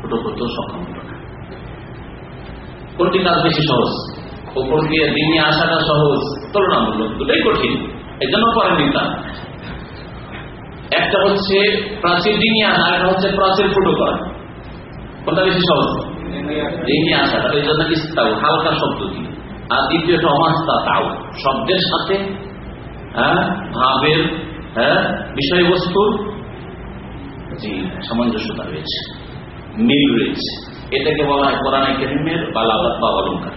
ফুটো করতেও সক্ষম হলো না কোনটি কাজ বেশি সহজ। ওপর দিয়ে দিনে আসাটা সহজ, তুলনামূলক দুটাই কঠিন। এই জন্য পারেনি তা। একটা হচ্ছে প্রাচীর ডিঙিয়ে আনা একটা হচ্ছে প্রাচীর ফুটো করা। কোনটা বেশি সহজ? ডিঙিয়ে আসাটা এই জন্য ইস্তাউ, হালকা শব্দ দিয়ে। আর দ্বিতীয়টা অমাস্তা, তাও। শব্দের সাথে হ্যাঁ ভাবের হ্যাঁ বিষয়বস্তুর জি, সামঞ্জস্যতা রয়েছে। মিল রয়েছে। এটাকে বলা হয় কোরআনে কেরিমের বালাবাদ বা অলঙ্কার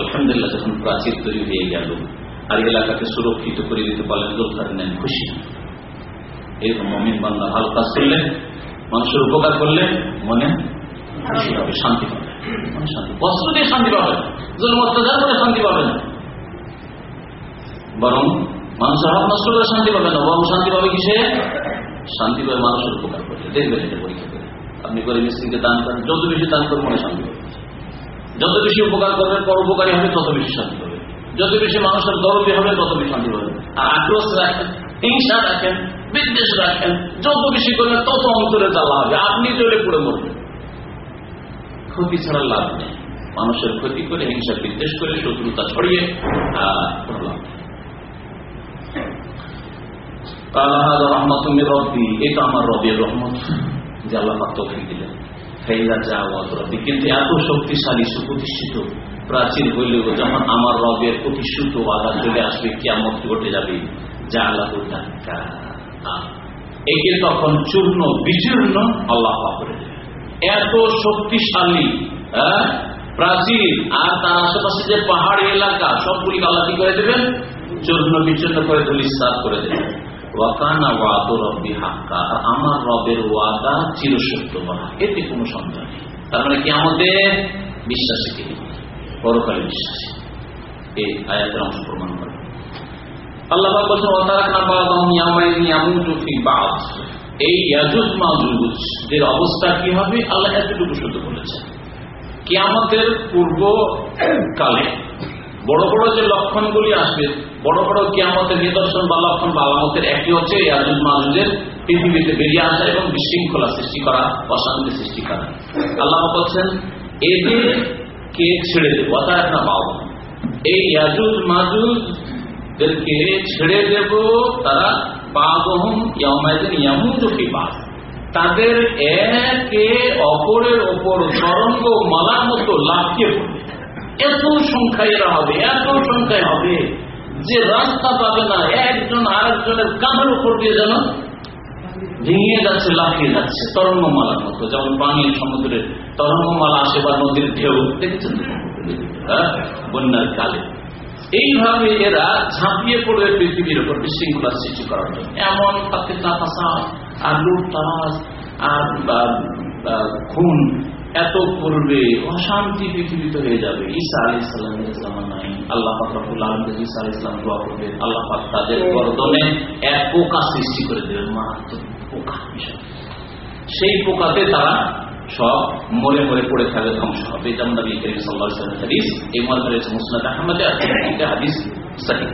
আলহামদুলিল্লাহ, যখন প্রাচীর তৈরি হয়ে গেল, আর এলাকাকে সুরক্ষিত করে দিতে পারলেন নেন, খুশি। এরকম মমিন ভালো কাজ করলেন, মানুষের উপকার করলে মনে হবে, শান্তি পাবে দিয়ে শান্তি জুল অত্যাচার করে শান্তি পাবেন। বরং মানুষের হাত নষ্ট করে শান্তি পাবে না। বরং শান্তি পাবে কিসে? শান্তি পাবে মানুষের উপকার করলে দেখবেন এটা পরীক্ষা করে। আপনি গরিব মিস্ত্রিকে দান করেন, যত বেশি দান করবেন, মনে শান্তি পাবে। যত বেশি উপকার করবেন পর উপকারী হবে, তত বেশি শান্তি পাবে। যত বেশি মানুষের দরদি হবে, তত বেশি শান্তি পাবে। আর আক্রোশ রাখেন, হিংসা রাখেন, বিদ্বেষ রাখেন, যত বেশি করবেন, তত অন্তরে জ্বালা হবে। আপনি চলে পড়ে মরবেন। ক্ষতি ছাড়া লাভ নেই। মানুষের ক্ষতি করে, হিংসা, বিদ্বেষ করে শত্রুতা ছড়িয়ে কোনো লাভ নেই। এত শক্তিশালী প্রাচীর হইলেও আমার রবের প্রতিশ্রুত আদা চলে আসবে কেমন ঘটে যাবে যা আল্লাহ একে তখন চূর্ণ, বিচূর্ণ আল্লাহ করে এত শক্তিশালী হ্যাঁ আর তার আশেপাশে যে পাহাড়ি এলাকা, সবগুলিকে আল্লাহ কি করে দেবেন? চূর্ণ, বিচূর্ণ করে ধুলিস্তার করে দেবেন আমার রবের ওয়াদা চিরসত্য বলা এতে কোনো সন্দেহ নেই। তার মানে কি আমাদের পরকালে এই আয়াতের অংশ প্রমাণ করে। আল্লাহ বলছেন অবস্থা কি হবে? আল্লাহ এতটুকু বলেছেন। কিয়ামতের পূর্ব কালে বড় বড় যে লক্ষণগুলি আসবে, বড় বড় কিয়ামতের নিদর্শন বা লক্ষণ বা আলামতের একটি হচ্ছে ইয়াজুজ মাজুজের পৃথিবীতে বেরিয়ে আসা এবং বিশৃঙ্খলা সৃষ্টি করা, অশান্তি সৃষ্টি করা। আল্লাহ বলছেন এদেরকে ছেড়ে দেবো? অর্থাৎ না পাবো এই ইয়াজুজ মাজুজদেরকে ছেড়ে দেব তারা বাদহম ইয়ামাইদিন ইয়ামুজুকি বাদ। তাদের একে অপরের ওপর তরঙ্গ মালার মতো লাফিয়ে পড়বে। এত সংখ্যায় এরা হবে এত সংখ্যায় হবে যে রাস্তা পাবে না, একজন আরেকজনের কাঁধের উপর দিয়ে যেন ভেঙে যাচ্ছে, লাফিয়ে যাচ্ছে। তরঙ্গমালার মতো, যেমন পানির সমুদ্রের তরঙ্গমালা আসে বা নদীর ঢেউ, দেখেছেন? হ্যাঁ? বন্যার কালে। এইভাবে এরা ঝাঁপিয়ে পড়বে পৃথিবীর উপর বিশৃঙ্খলা সৃষ্টি করার জন্য। এমন তাকে ফাঁসাদ আর লুটতারাজ আর খুন এত করবে অশান্তি পৃথিবীতে হয়ে যাবে। ঈসা আলী ইসলামের জামানায় আল্লাহ পাকুল আলমদের ঈসা আলী ইসলাম দোয়া করবে আল্লাহ পাক তাদের গর্দনে এক পোকা সৃষ্টি করে দেবেন। মারাত্মক পোকা সেই পোকাতে তারা সব মরে মরে পড়ে থাকবে ধ্বংস হবে। যেমন নবী করিম সাল্লাহ হাদিস। এই মনে আহমদে আর হাদিস সাহি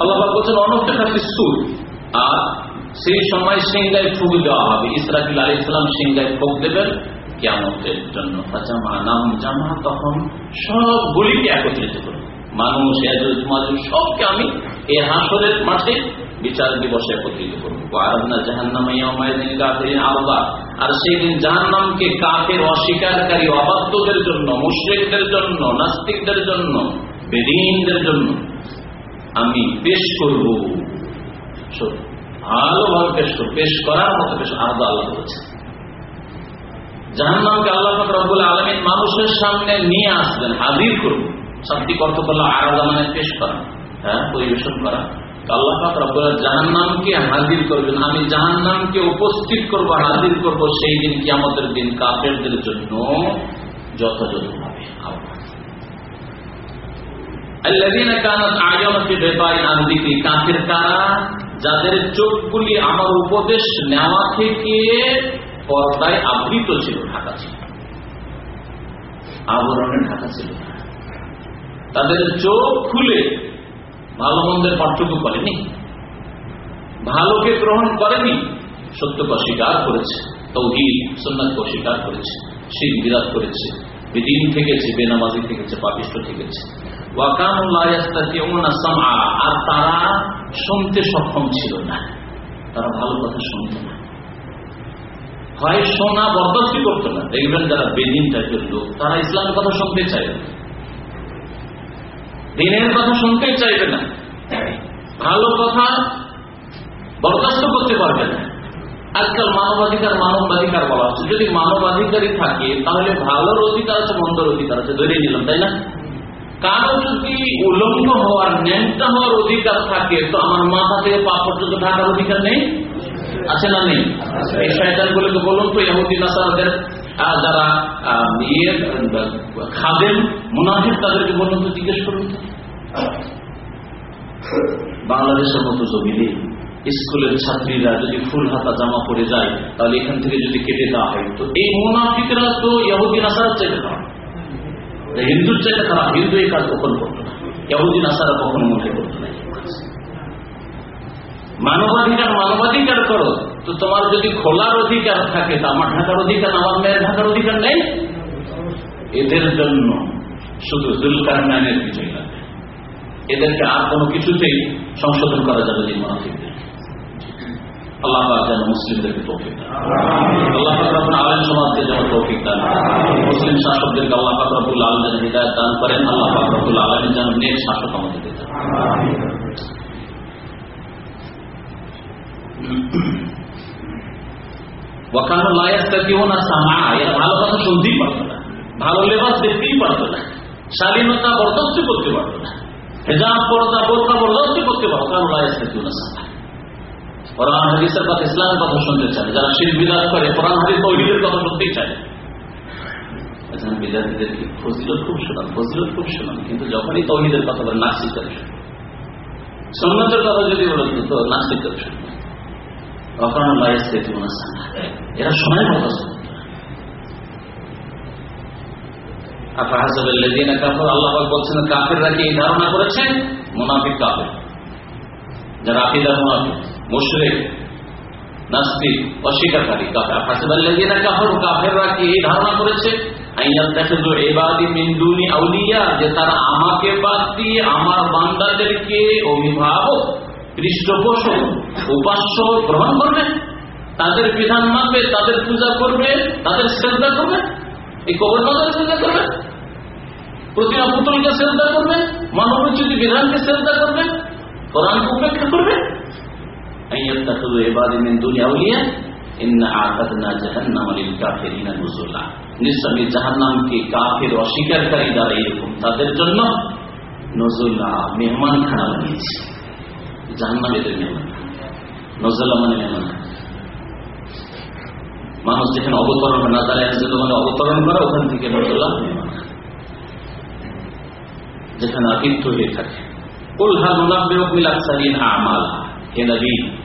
আল্লাহ বলছেন অনপ্রেক্ষাতে সুর। আর সেই সময় সিংগায় ফুক দেওয়া হবে। ইসরাফিল আলী ইসলাম সিংগায় ফুক দেবেন। কেমতের জন্য জামা নাম জামা তখন সবগুলিকে একত্রিত করবে। মানুষ মাজুজ, সবকে আমি এই হাসরের মাঠে বিচার দিবসে একত্রিত করব। আরাধনা জাহান্নামাইয়া আর সেই দিন জাহান্নামকে কাকের অস্বীকারী অবাধ্যদের জন্য, মুশ্রিকদের জন্য, নাস্তিকদের জন্য, বেদিনদের জন্য আমি পেশ করব। ভালোভাবে পেশ পেশ করার মতো পেশ আলাদা আল্লাহ বলেছে জাহান্নামকে আল্লাহ রব্বুল আলমিন মানুষের সামনে নিয়ে আসবেন হাজির করব শান্তি অর্থ করল আলাদা মানে পেশ করা হ্যাঁ পরিবেশন করা। আল্লাহ জাহান্নামকে হাজির করবেন। আমি উপস্থিত করব, হাজির করব সেই দিন কি আমাদের দিন কাপেরদের জন্য যথাযথ ভাবে যাদের চোখগুলি আমার উপদেশ নেওয়া থেকে পর্দায় আবৃত ছিল, ঢাকা ছিল। আবরণে ঢাকা ছিল। তাদের চোখ খুলে ভালো মন্দের পার্থক্য করেনি। ভালোকে গ্রহণ করেনি, সত্যকে অস্বীকার করেছে। তৌহিদ সন্ন্যাসকে অস্বীকার করেছে। শীত বিরাট করেছে। বেদিন থেকেছে, বেনামাজি থেকেছে পাপিষ্ট থেকেছে। আর তারা শুনতে সক্ষম ছিল না। তারা ভালো কথা শুনত না। হয় শোনা বরদাস্তি করতো না। দেখবেন যারা বেদিন টাইপের লোক, তারা ইসলামের কথা শুনতে চাইবে দিনের কথা শুনতেই চাইবে না। ভালো কথা বরদাস্ত করতে পারবে না। আজকাল মানবাধিকার মানবাধিকার বলা হচ্ছে। যদি মানবাধিকারই থাকে, তাহলে ভালোর অধিকার আছে, মন্দর অধিকার আছে ধরে নিলাম, তাই না? কারও যদি উলঙ্গ হওয়ার ন্যাংটা হওয়ার অধিকার থাকে, তো আমার মাথা থেকে পা পর্যন্ত অধিকার নেই? আছে না নেই? এই বলুন তো যারা ইয়ে মুনাফিক, তাদেরকে বলুন তো, জিজ্ঞেস করুন বাংলাদেশের মতো জমিনে স্কুলের ছাত্রীরা যদি ফুল হাতা জামা পরে যায়, তাহলে এখান থেকে যদি কেটে দেওয়া হয়, তো এই মুনাফিকরা তো ইহুদি চাইতে খারাপ হিন্দুর চাইতে খারাপ হিন্দু এই কাজ কখন করতো না ইহুদি নাসারা কখনো মনে করতো না মানবাধিকার মানবাধিকার করো তো তোমার যদি খোলার অধিকার থাকে তা আমার ঢাকার অধিকার আমার মেয়ের ঢাকার অধিকার নেই এদের জন্য শুধু দুলকার নাইনের কিছুই লাগবে এদেরকে আর কোনো কিছুতেই সংশোধন করা যাবে যে মানসিকদের আল্লাহ যেন মুসলিমদেরকে তৌফিক দেন আল্লাহ আলামিন সমাজকে যেন তৌফিক দান মুসলিম শাসকদেরকে আল্লাহ যেন হিদায়াত দান করেন। আল্লাহ আলামিন যেন নেক শাসক আমাদেরকে দেন ওয়াকানো লায়াস্তাকিউনা সামা এরা ভালো কথা শুনতেই পারতো না। ভালো লেবাস দেখতেই পারতো না। শালীনতা বরদাস্ত করতে পারতো না। হেজাব পর্দা বোরকা বরদাস্ত করতে পারতো লায়াস্তাকিউনা সামা কোরআন হাদিসের কথা, ইসলামের কথা শুনতে চায় যারা বিদাত করে, কোরআন, হাদিস, তৌহিদের কথা শুনতেই চায় ফজিলত খুব ফজিলত খুব কিন্তু যখনই তৌহিদের কথা বলে কথা যদি তো আল্লাহ ধারণা করেছেন? মুনাফিক কাফের। যারা আকীদা মুনাফিক। মুশরিক, নাস্তিক, অস্বীকারী, কাফের। কাফেররা কি এই ধারণা করেছে? তাদের বিধান মানবে, তাদের পূজা করবে, তাদের শ্রদ্ধা করবে। এই কবর মাজারে শ্রদ্ধা করবে। প্রতিমা পুতুলকে শ্রদ্ধা করবে। মানবোচিত বিধানকে শ্রদ্ধা করবে। কোরআনকে উপেক্ষা করবে। মিন মানে মানুষ যেখানে অবতরণ হয় না তারা মানে অবতরণ করে, ওখান থেকে নজলা যেখানে আতিথ্য হয়ে থাকে। কুল হা মুনাব্বিউকুল আকসারিন আমাল। হে নবী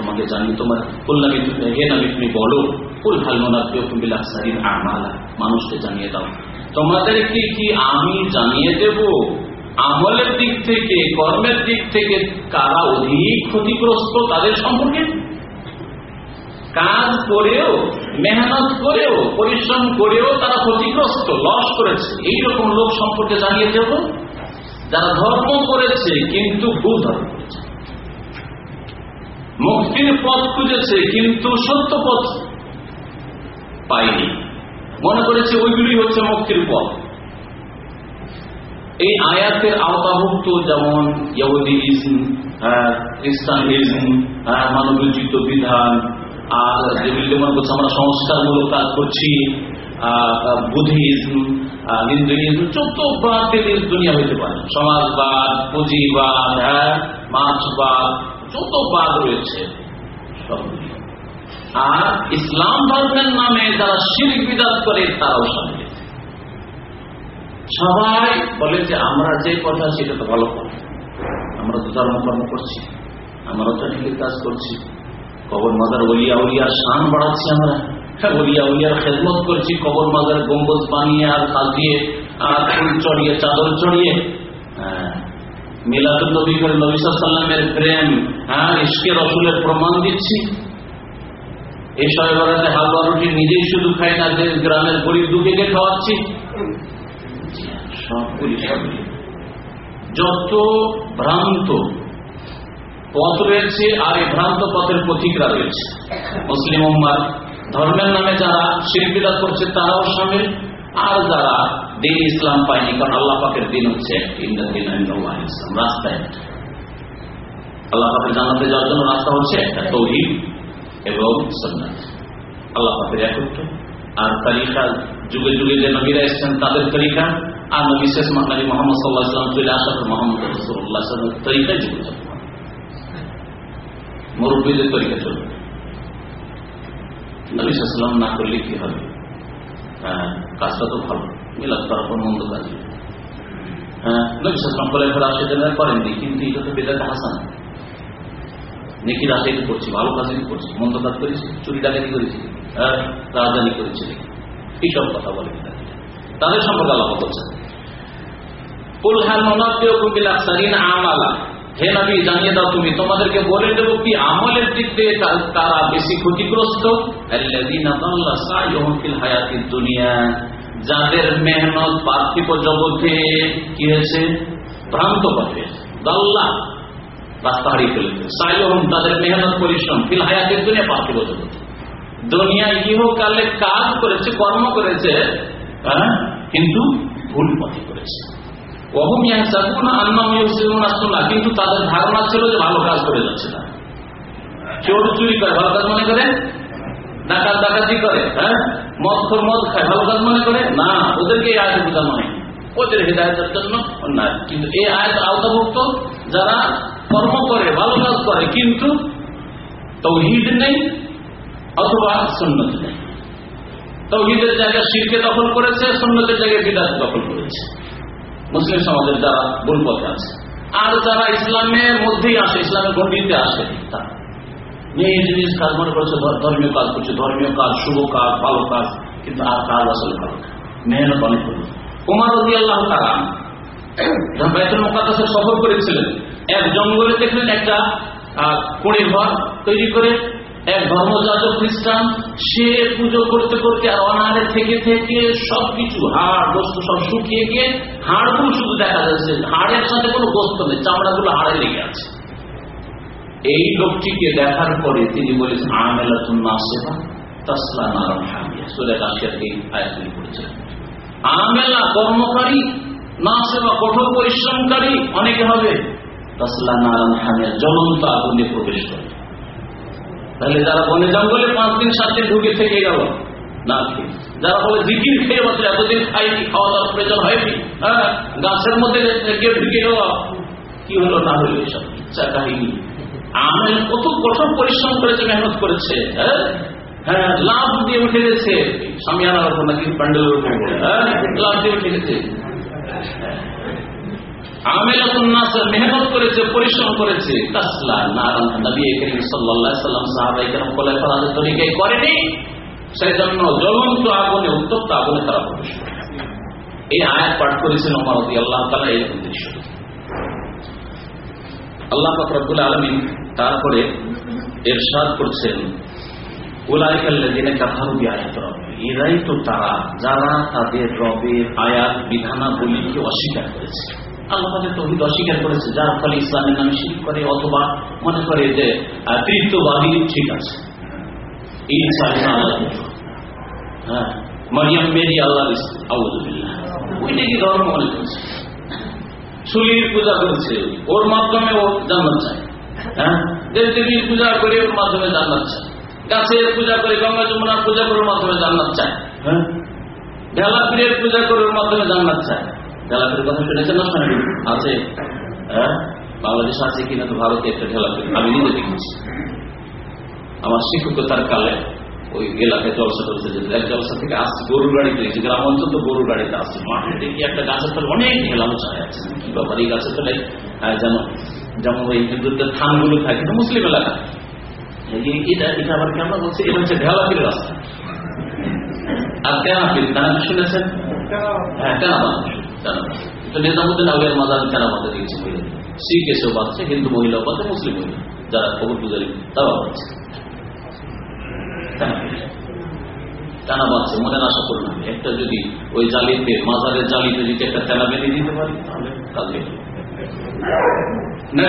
তোমাকে জানি তোমার। কুল নবী তুমি- হে নবী তুমি বলো, কুল হাল মুনাব্বিউকুম বিল আকসারিন মানুষকে জানিয়ে দাও। তোমাদেরকে কি আমি জানিয়ে দেব? আমলের দিক থেকে, কর্মের দিক থেকে কারা অধিক ক্ষতিগ্রস্ত তাদের সম্পর্কে? কাজ করেও, মেহনত করেও, পরিশ্রম করেও তারা ক্ষতিগ্রস্ত, লস করেছে। এইরকম লোক সম্পর্কে জানিয়ে দেব। যারা ধর্ম করেছে, কিন্তু ভুল ধর্ম। মুক্তির পথ খুঁজেছে, কিন্তু সত্য পথ পায়নি। মনে করেছে ওইগুলি হচ্ছে মুক্তির পথ। এই আয়াতের আওতাভুক্ত যেমন ইহুদিজম খ্রিস্টানিজম মানবোচিত বিধান, আর যেগুলি মনে করছে আমরা সংস্কারমূলক কাজ করছি বুদ্ধিজম হিন্দুইজম দুনিয়া হইতে পারে। সমাজবাদ, পুঁজিবাদ হ্যাঁ মাছবাদ যত বাদ রয়েছে আর ইসলাম ধর্মের নামে যারা শির বিদাত করে, তারাও সামিল সবাই বলে যে, আমরা যে কথা সেটা তো ভালো কথা। আমরা তো ধর্মকর্ম করছি। আমরাও তো ঠিকই কাজ করছি। কবর মাজার অলিয়া উলিয়ার শান বাড়াচ্ছি আমরা। হ্যাঁ অলিয়া উলিয়ার খেদমত করছি। কবর মাজার গম্বজ বানিয়ে আর সাজিয়ে আর ফুল চড়িয়ে, চাদর চড়িয়ে। হ্যাঁ মিলাদুল নবী করে নবী সাল্লামের প্রেম হ্যাঁ রসুলের প্রমাণ দিচ্ছি। এই হালুয়া রুটি নিজেই শুধু খাই না, যে গ্রামের গরিব খাওয়াচ্ছি। যত ভ্রান্ত পথ রয়েছে, আর এই ভ্রান্ত পথের পথিকরা রয়েছে। মুসলিম উম্মার, ধর্মের নামে যারা শিল্পীরা করছে, তারাও সামিল। আর যারা দিন ইসলাম পায়নি, কারণ আল্লাহ দিন হচ্ছে দিন ইসলাম রাস্তা জানাতে যাওয়ার জন্য রাস্তা হচ্ছে একটা একত্র। আর তালিকা যুগে যুগে যে নবীরা এসছেন, তাদের তরিকা আর নবী শেষ নবী মোহাম্মদ সাল্লাহ ইসলাম চলে আসার পর মোহাম্মদ রসুল্লাহ তরিকায় যুগে চলবে মুরব্বীদের তরিকা চলবে। নবীলাম না করলে কি হবে? কাজটা তো ভালো। মিলাদ করার পর মন্দ কাজ হ্যাঁ করেননি কিন্তু এটা তো বেদাতে হাসান। নেকি রাতে করছি, ভালো কাজ করছি, মন্দ কাজ করেছি চুরি ডাকাতি করেছি হ্যাঁ রাজধানী করেছি এইসব কথা বলে তাদের সম্পর্কে আলাপ করছে হে নবী, জানিয়ে দাও তুমি, তোমাদেরকে বলে দেবো কি? আমলের দিক দিয়ে তারা বেশি ক্ষতিগ্রস্ত। দুনিয়া। যাদের মেহনত পার্থিব জগতে কি হয়েছে? ভ্রান্ত পথে দাল্লা রাস্তা হারিয়ে ফেলেছে সাইহম তাদের মেহনত পরিশ্রম ফিল হায়াতের দুনিয়া পার্থিব জগতে। দুনিয়া ইহকালে কাজ করেছে, কর্ম করেছে হ্যাঁ কিন্তু ভুল পথে করেছে। কিন্তু তাদের ধারণা ছিল যে ভালো কাজ করে যাচ্ছে না চোর চুরি করে, ভালো কাজ মনে করে? ডাকাত ডাকাতি করে হ্যাঁ? মদ খোর মদ খায়, ভালো কাজ মনে করে? না, ওদেরকে এই আয়ত বোঝা মনে ওদের হৃদায়তের জন্য না কিন্তু এই আয়ত আওতাভুক্ত যারা কর্ম করে, ভালো কাজ করে, কিন্তু তৌহিদ নেই অথবা সন্ন্যত নেই। তৌহিদের জায়গায় শিরকে দখল করেছে সন্ন্যতের জায়গায় বিদাত দখল করেছে। মুসলিম সমাজের যারা ভুল পথে আছে। আর যারা ইসলামের মধ্যেই আসে, ইসলামের গণ্ডিতে আসে, তারা এই জিনিস কাজ মনে করছে ধর্মীয় কাজ করছে। ধর্মীয় কাজ, শুভ কাজ, ভালো কাজ, কিন্তু আর কাজ আসলে ভালো মেহনত অনেক করি কুমার রবি আল্লাহ তারা বাইতুল মোকাদ্দাসে সফর করেছিলেন, এক জঙ্গলে দেখলেন একটা কুড়ি ঘর তৈরি করে এক ধর্মযাজক খ্রিস্টান, সে পুজো করতে করতে আর অনাহারে থেকে থেকে সবকিছু হাড় গোস্ত সব শুকিয়ে গিয়ে হাড়গুলো শুধু দেখা যাচ্ছে, হাড়ের সাথে কোনো গোস্ত নেই, চামড়াগুলো হাড়ে লেগে আছে। এই লোকটিকে দেখার পরে তিনি বলেছেন নাসেবা তাসলা নারাম হামিয়া। করেছিলেন আমেলা কর্মকারী নাসেবা কঠোর পরিশ্রমকারী, অনেকে হবে। তাসলা নারাম হামিয়া, জ্বলন্ত আগুনে প্রবেশ করে তাহলে যারা বনে জঙ্গলে পাঁচ দিন, সাত দিন ঢুকে থেকে গেল, না যারা বলে জিকির খেয়ে বসে, এতদিন খাইনি খাওয়া দাওয়ার প্রয়োজন হয়নি হ্যাঁ গাছের মধ্যে কেউ ঢুকে গেল, কি হলো না হলো এসব ইচ্ছা কাহিনী? আমেল কত কঠোর পরিশ্রম করেছে, মেহনত করেছে হ্যাঁ? হ্যাঁ লাভ দিয়ে উঠে গেছে। সামিয়ানার ওপর নাকি প্যান্ডেলের উপর হ্যাঁ? লাভ দিয়ে উঠে গেছে। মেহনত করেছে, পরিশ্রম করেছে। করেনি। সেই জন্য জ্বলন্ত আগুনে, উত্তপ্ত আগুনে তারা প্রবেশ এই আয়াত পাঠ করেছেন এই উদ্দেশ্য। আল্লাহ আলমিন তারপরে এরশাদ করছেন তো তারা, যারা তাদের রবের আয়াত, বিধানাবলীকে অস্বীকার করেছে। আল্লাহ তহিদ অস্বীকার করেছে, যার ফলে ইসলামের নামে শিখ করে অথবা মনে করে যে ঠিক আছে। হ্যাঁ। মারিয়াম মেরি আল্লাহ ধর্ম মনে করছে সুলির পূজা ওর মাধ্যমে ও জান্নাত চায়। হ্যাঁ? পূজা করে ওর মাধ্যমে চায়। গাছের পূজা করে, গঙ্গা যমুনার পূজা করে ওর মাধ্যমে জান্নাত চায়। হ্যাঁ? ঢেলা পূজা করে ওর মাধ্যমে জান্নাত চায়। ঢেলাপির কথা শুনেছেন না শোনেন আছে? হ্যাঁ? বাংলাদেশ আছে কিনা তো ভারতে একটা ঢেলাপির আমি নিজে দেখেছি। আমার শিক্ষকতার কালে ওই এলাকায় জলসা করতে যেত এক জলসা থেকে আসছে গরুর গাড়িতে গেছে গ্রাম অঞ্চল তো গরুর গাড়িতে আসছে মাঠে দেখি একটা গাছের তলে অনেক ঢেলা উঁচায় আছে। কি ব্যাপার, এই গাছের তলে? যেন, যেমন ওই হিন্দুদের থানগুলো থাকে তো মুসলিম এলাকা। এটা এটা আবার কেমন বলছে এটা হচ্ছে ঢেলাপির রাস্তা। আর তেনাপির তেনাপি শুনেছেন? হ্যাঁ তেনাবাদ তো নেতামুদ্দিন আউলিয়ার মাদার তেনাবাদে দিয়েছে মহিলা শিখ এসেও বাঁধছে হিন্দু মহিলা বাঁধে মুসলিম মহিলা। যারা টানা বাঁধছে মনে আশা করুন আমি। একটা যদি ওই জালিতে মাজারের জালিতে যদি একটা বেঁধে দিতে পারি, তাহলে না।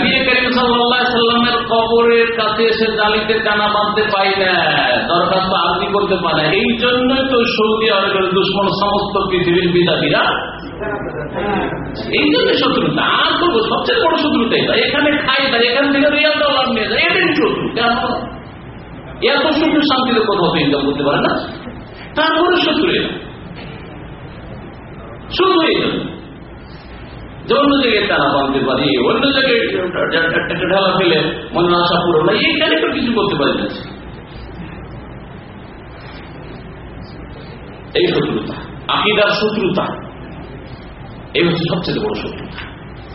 দরখাস্ত করতে পারে এই জন্যই তো সৌদি আরবের দুশ্মন সমস্ত পৃথিবীর বিদাবীরা এই জন্য শত্রুতা, আর করব সবচেয়ে বড় শত্রুতা এটা। এখানে খাই তাই এখান থেকে নিয়ে যায় এটাই শত্রু কেন এত শান্তিতে ইনকাম করতে পারে না। তারপরে শত্রু শুধু এই অন্য জায়গায় মনে কিছু করতে পারি না। শত্রুতা, আকিদার শত্রুতা। এই হচ্ছে সবচেয়ে বড় শত্রুতা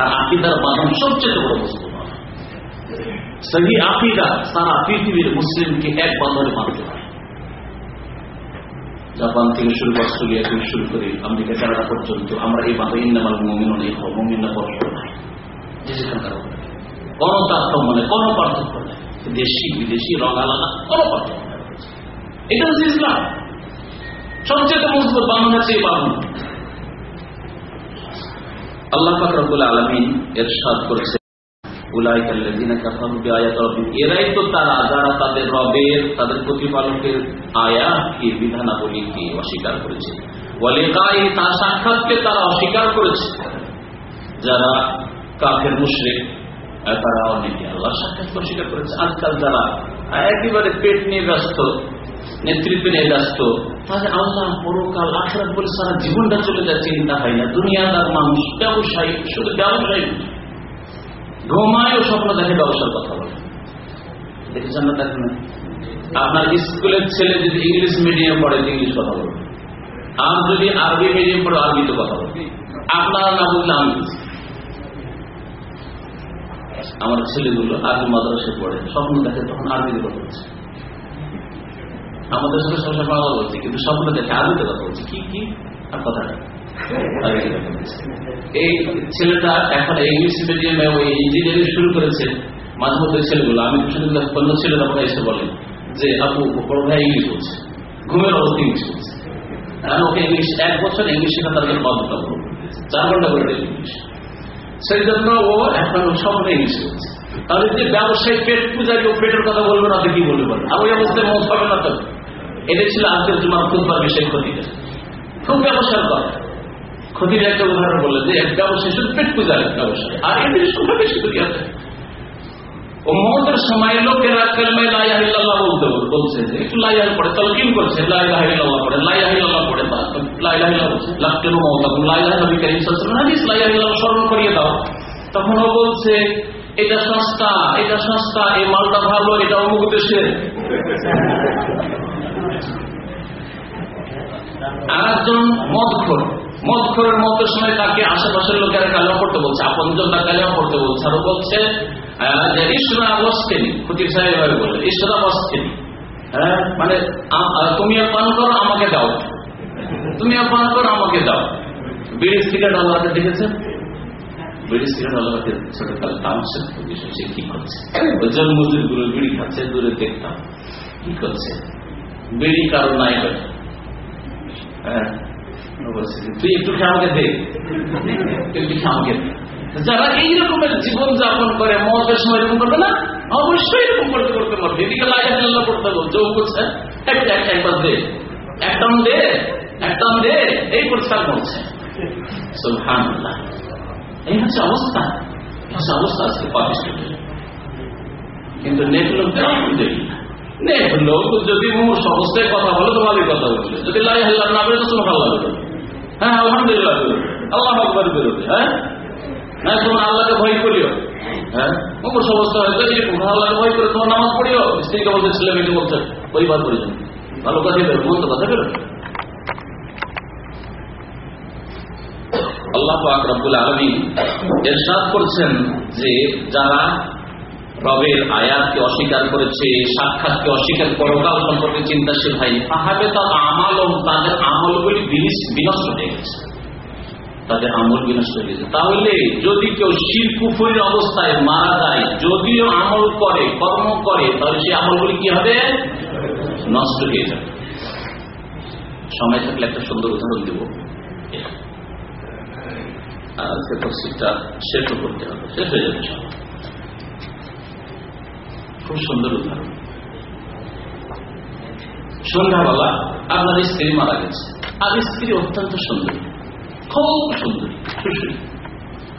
আর আকিদার বাঁধন সবচেয়ে বড় বস্তু। সহি আকিদা সারা পৃথিবীর মুসলিমকে এক বাঁধনে বাঁধতে হয় জাপান থেকে শুরু করে অস্ট্রেলিয়া থেকে শুরু করে আমেরিকা, কানাডা পর্যন্ত আমরা এই বাঁধে ইন্নামাল মমিন নেই মমিনা পরস্পর নাই। যে যেখানকার কোন তারতম্য নেই, কোন পার্থক্য নেই। দেশি, বিদেশি রং আলাদা, কোন পার্থক্য এটা হচ্ছে ইসলাম। সবচেয়ে মজবুত বাঁধন হচ্ছে এই বাঁধন। আল্লাহ ফাকরুল করেছে অস্বীকার করেছে। তার সাক্ষাৎকে তারা অস্বীকার করেছে। যারা কাফের তারা অনেকে আল্লাহ সাক্ষাৎকে অস্বীকার করেছে। আজকাল যারা একেবারে পেট নিয়ে ব্যস্ত নেতৃত্ব নিয়ে ব্যস্ত, তাহলে আল্লাহ পরকাল আখরাত বলে সারা জীবনটা চলে যাচ্ছে চিন্তা হয় না। দুনিয়াদার মানুষ ব্যবসায়ী, শুধু ব্যবসায়ী ঘুমায় স্বপ্ন দেখে ব্যবসার কথা বলে। দেখেছেন না দেখেন আপনার স্কুলের ছেলে যদি ইংলিশ মিডিয়াম পড়ে ইংলিশ কথা বলবে। আর যদি আরবি মিডিয়াম পড়ে, আরবিতে কথা বলবে। আপনারা না বললে আমি আমার ছেলেগুলো আরবি মাদ্রাসে পড়ে, স্বপ্ন দেখে তখন আরবিতে কথা বলছে। আমাদের সাথে সবসময় বাংলা বলছে কিন্তু স্বপ্ন দেখে আরবিতে কথা বলছে। কি কি? আর কথা এই ছেলেটা এখন ইংলিশ মিডিয়ামে ওই ইঞ্জিনিয়ারিং শুরু করেছে। মাঝে মধ্যে ছেলেগুলো, আমি অন্য ছেলেরা তখন এসে বলে যে, আপু, বড় ইংলিশ বলছে। ঘুমের অবস্থা ইংলিশ বলছে। আমি ওকে ইংলিশ, এক বছর ইংলিশ শেখা তার জন্য বাধ্যতামূলক চার ঘণ্টা করে ইংলিশ। সেই জন্য ও এখন সবটা ইংলিশ বলছে। তাহলে যে ব্যবসায়ী পেট পূজারি ও পেটের কথা বলবে না, তো কি বলবে আর ওই অবস্থায় মত হবে না তো? এটা ছিল আজকের জন্য খুববার বিষয় ক্ষতিটা খুব ব্যবসার কথা। ক্ষতির একটা উদাহরণ বললেন যে এক ব্যবসায়ী শুধু পেট পূজার ব্যবসায়ী আর এদের সংখ্যা বেশি ক্ষতি আছে। সময় বলতে বলছে যে একটু পড়ে, তলকিন করছে পড়ে পড়ে বলছে লাখের মমতা নবী স্মরণ করিয়ে দাও। তখন ও বলছে, এটা সস্তা এটা সস্তা, এই মালটা ভালো, এটা অমুক দেশের আর একজন মদখোর মতের সময় তাকে আশেপাশের লোকেরা কালেমা পড়তে বলছে, আপনজন তার কালেমা পড়তে বলছে। আরও বলছে যে হ্যাঁ মানে গুলো বিড়ি খাচ্ছে, দূরে দেখতাম, কি করছে? বিড়ি কারও নাই হ্যাঁ। তুই একটু আমাকে দে যারা এই রকমের জীবন যাপন করে মতের সময় এরকম করবে না? অবশ্যই এরকম করতে করতে মরবে। এদিকে লাইল্লাহ করতে বলছে ও করছে। একটা একটা, একবার দে। একটাম দে একটাম দে। এই পরিষ্কার করছে। এই হচ্ছে অবস্থা। হচ্ছে অবস্থা আজকে পাকিস্তানের। কিন্তু নেট লোক দেখি না লোক যদি অবস্থায় কথা বলে তো ভালোই কথা যদি লাই হাল্লাহ না ভালো লাগবে হ্যাঁ আলহামদুলিল্লাহ আল্লাহ আকবর বেরোবে হ্যাঁ? না, তোমার আল্লাহকে ভয় করিও। হ্যাঁ? অবস্থা হয়তো আল্লাহকে ভয় করে, তোমার নামাজ পড়িও। স্ত্রীকে বলছে, ছেলে মেয়েকে বলছে, পরিবার পরিজন ভালো মন্দ কথা আল্লাহ আকরাবুল আলমী এরশাদ করছেন যে, যারা রবের আয়াতকে অস্বীকার করেছে, সাক্ষাৎকে অস্বীকার পরকাল সম্পর্কে চিন্তাশীল হয়নি তাহলে তার আমল তাদের আমলগুলি বিনষ্ট হয়ে গেছে। তাদের আমল বিনষ্ট হয়ে গেছে। তাহলে যদি কেউ শির কুফুরির অবস্থায় মারা যায়, যদিও আমল করে, কর্ম করে, তাহলে সেই আমলগুলি কি হবে? নষ্ট হয়ে যাবে। সময় থাকলে একটা সুন্দর উদাহরণ দেব। আজকে তফসিলটা করতে হবে। শেষ হয়ে যাবে খুব সুন্দর উদাহরণ। সন্ধ্যাবেলা আপনার স্ত্রী মারা গেছে। আর স্ত্রী অত্যন্ত সুন্দরী। খুব সুন্দরী সুশরী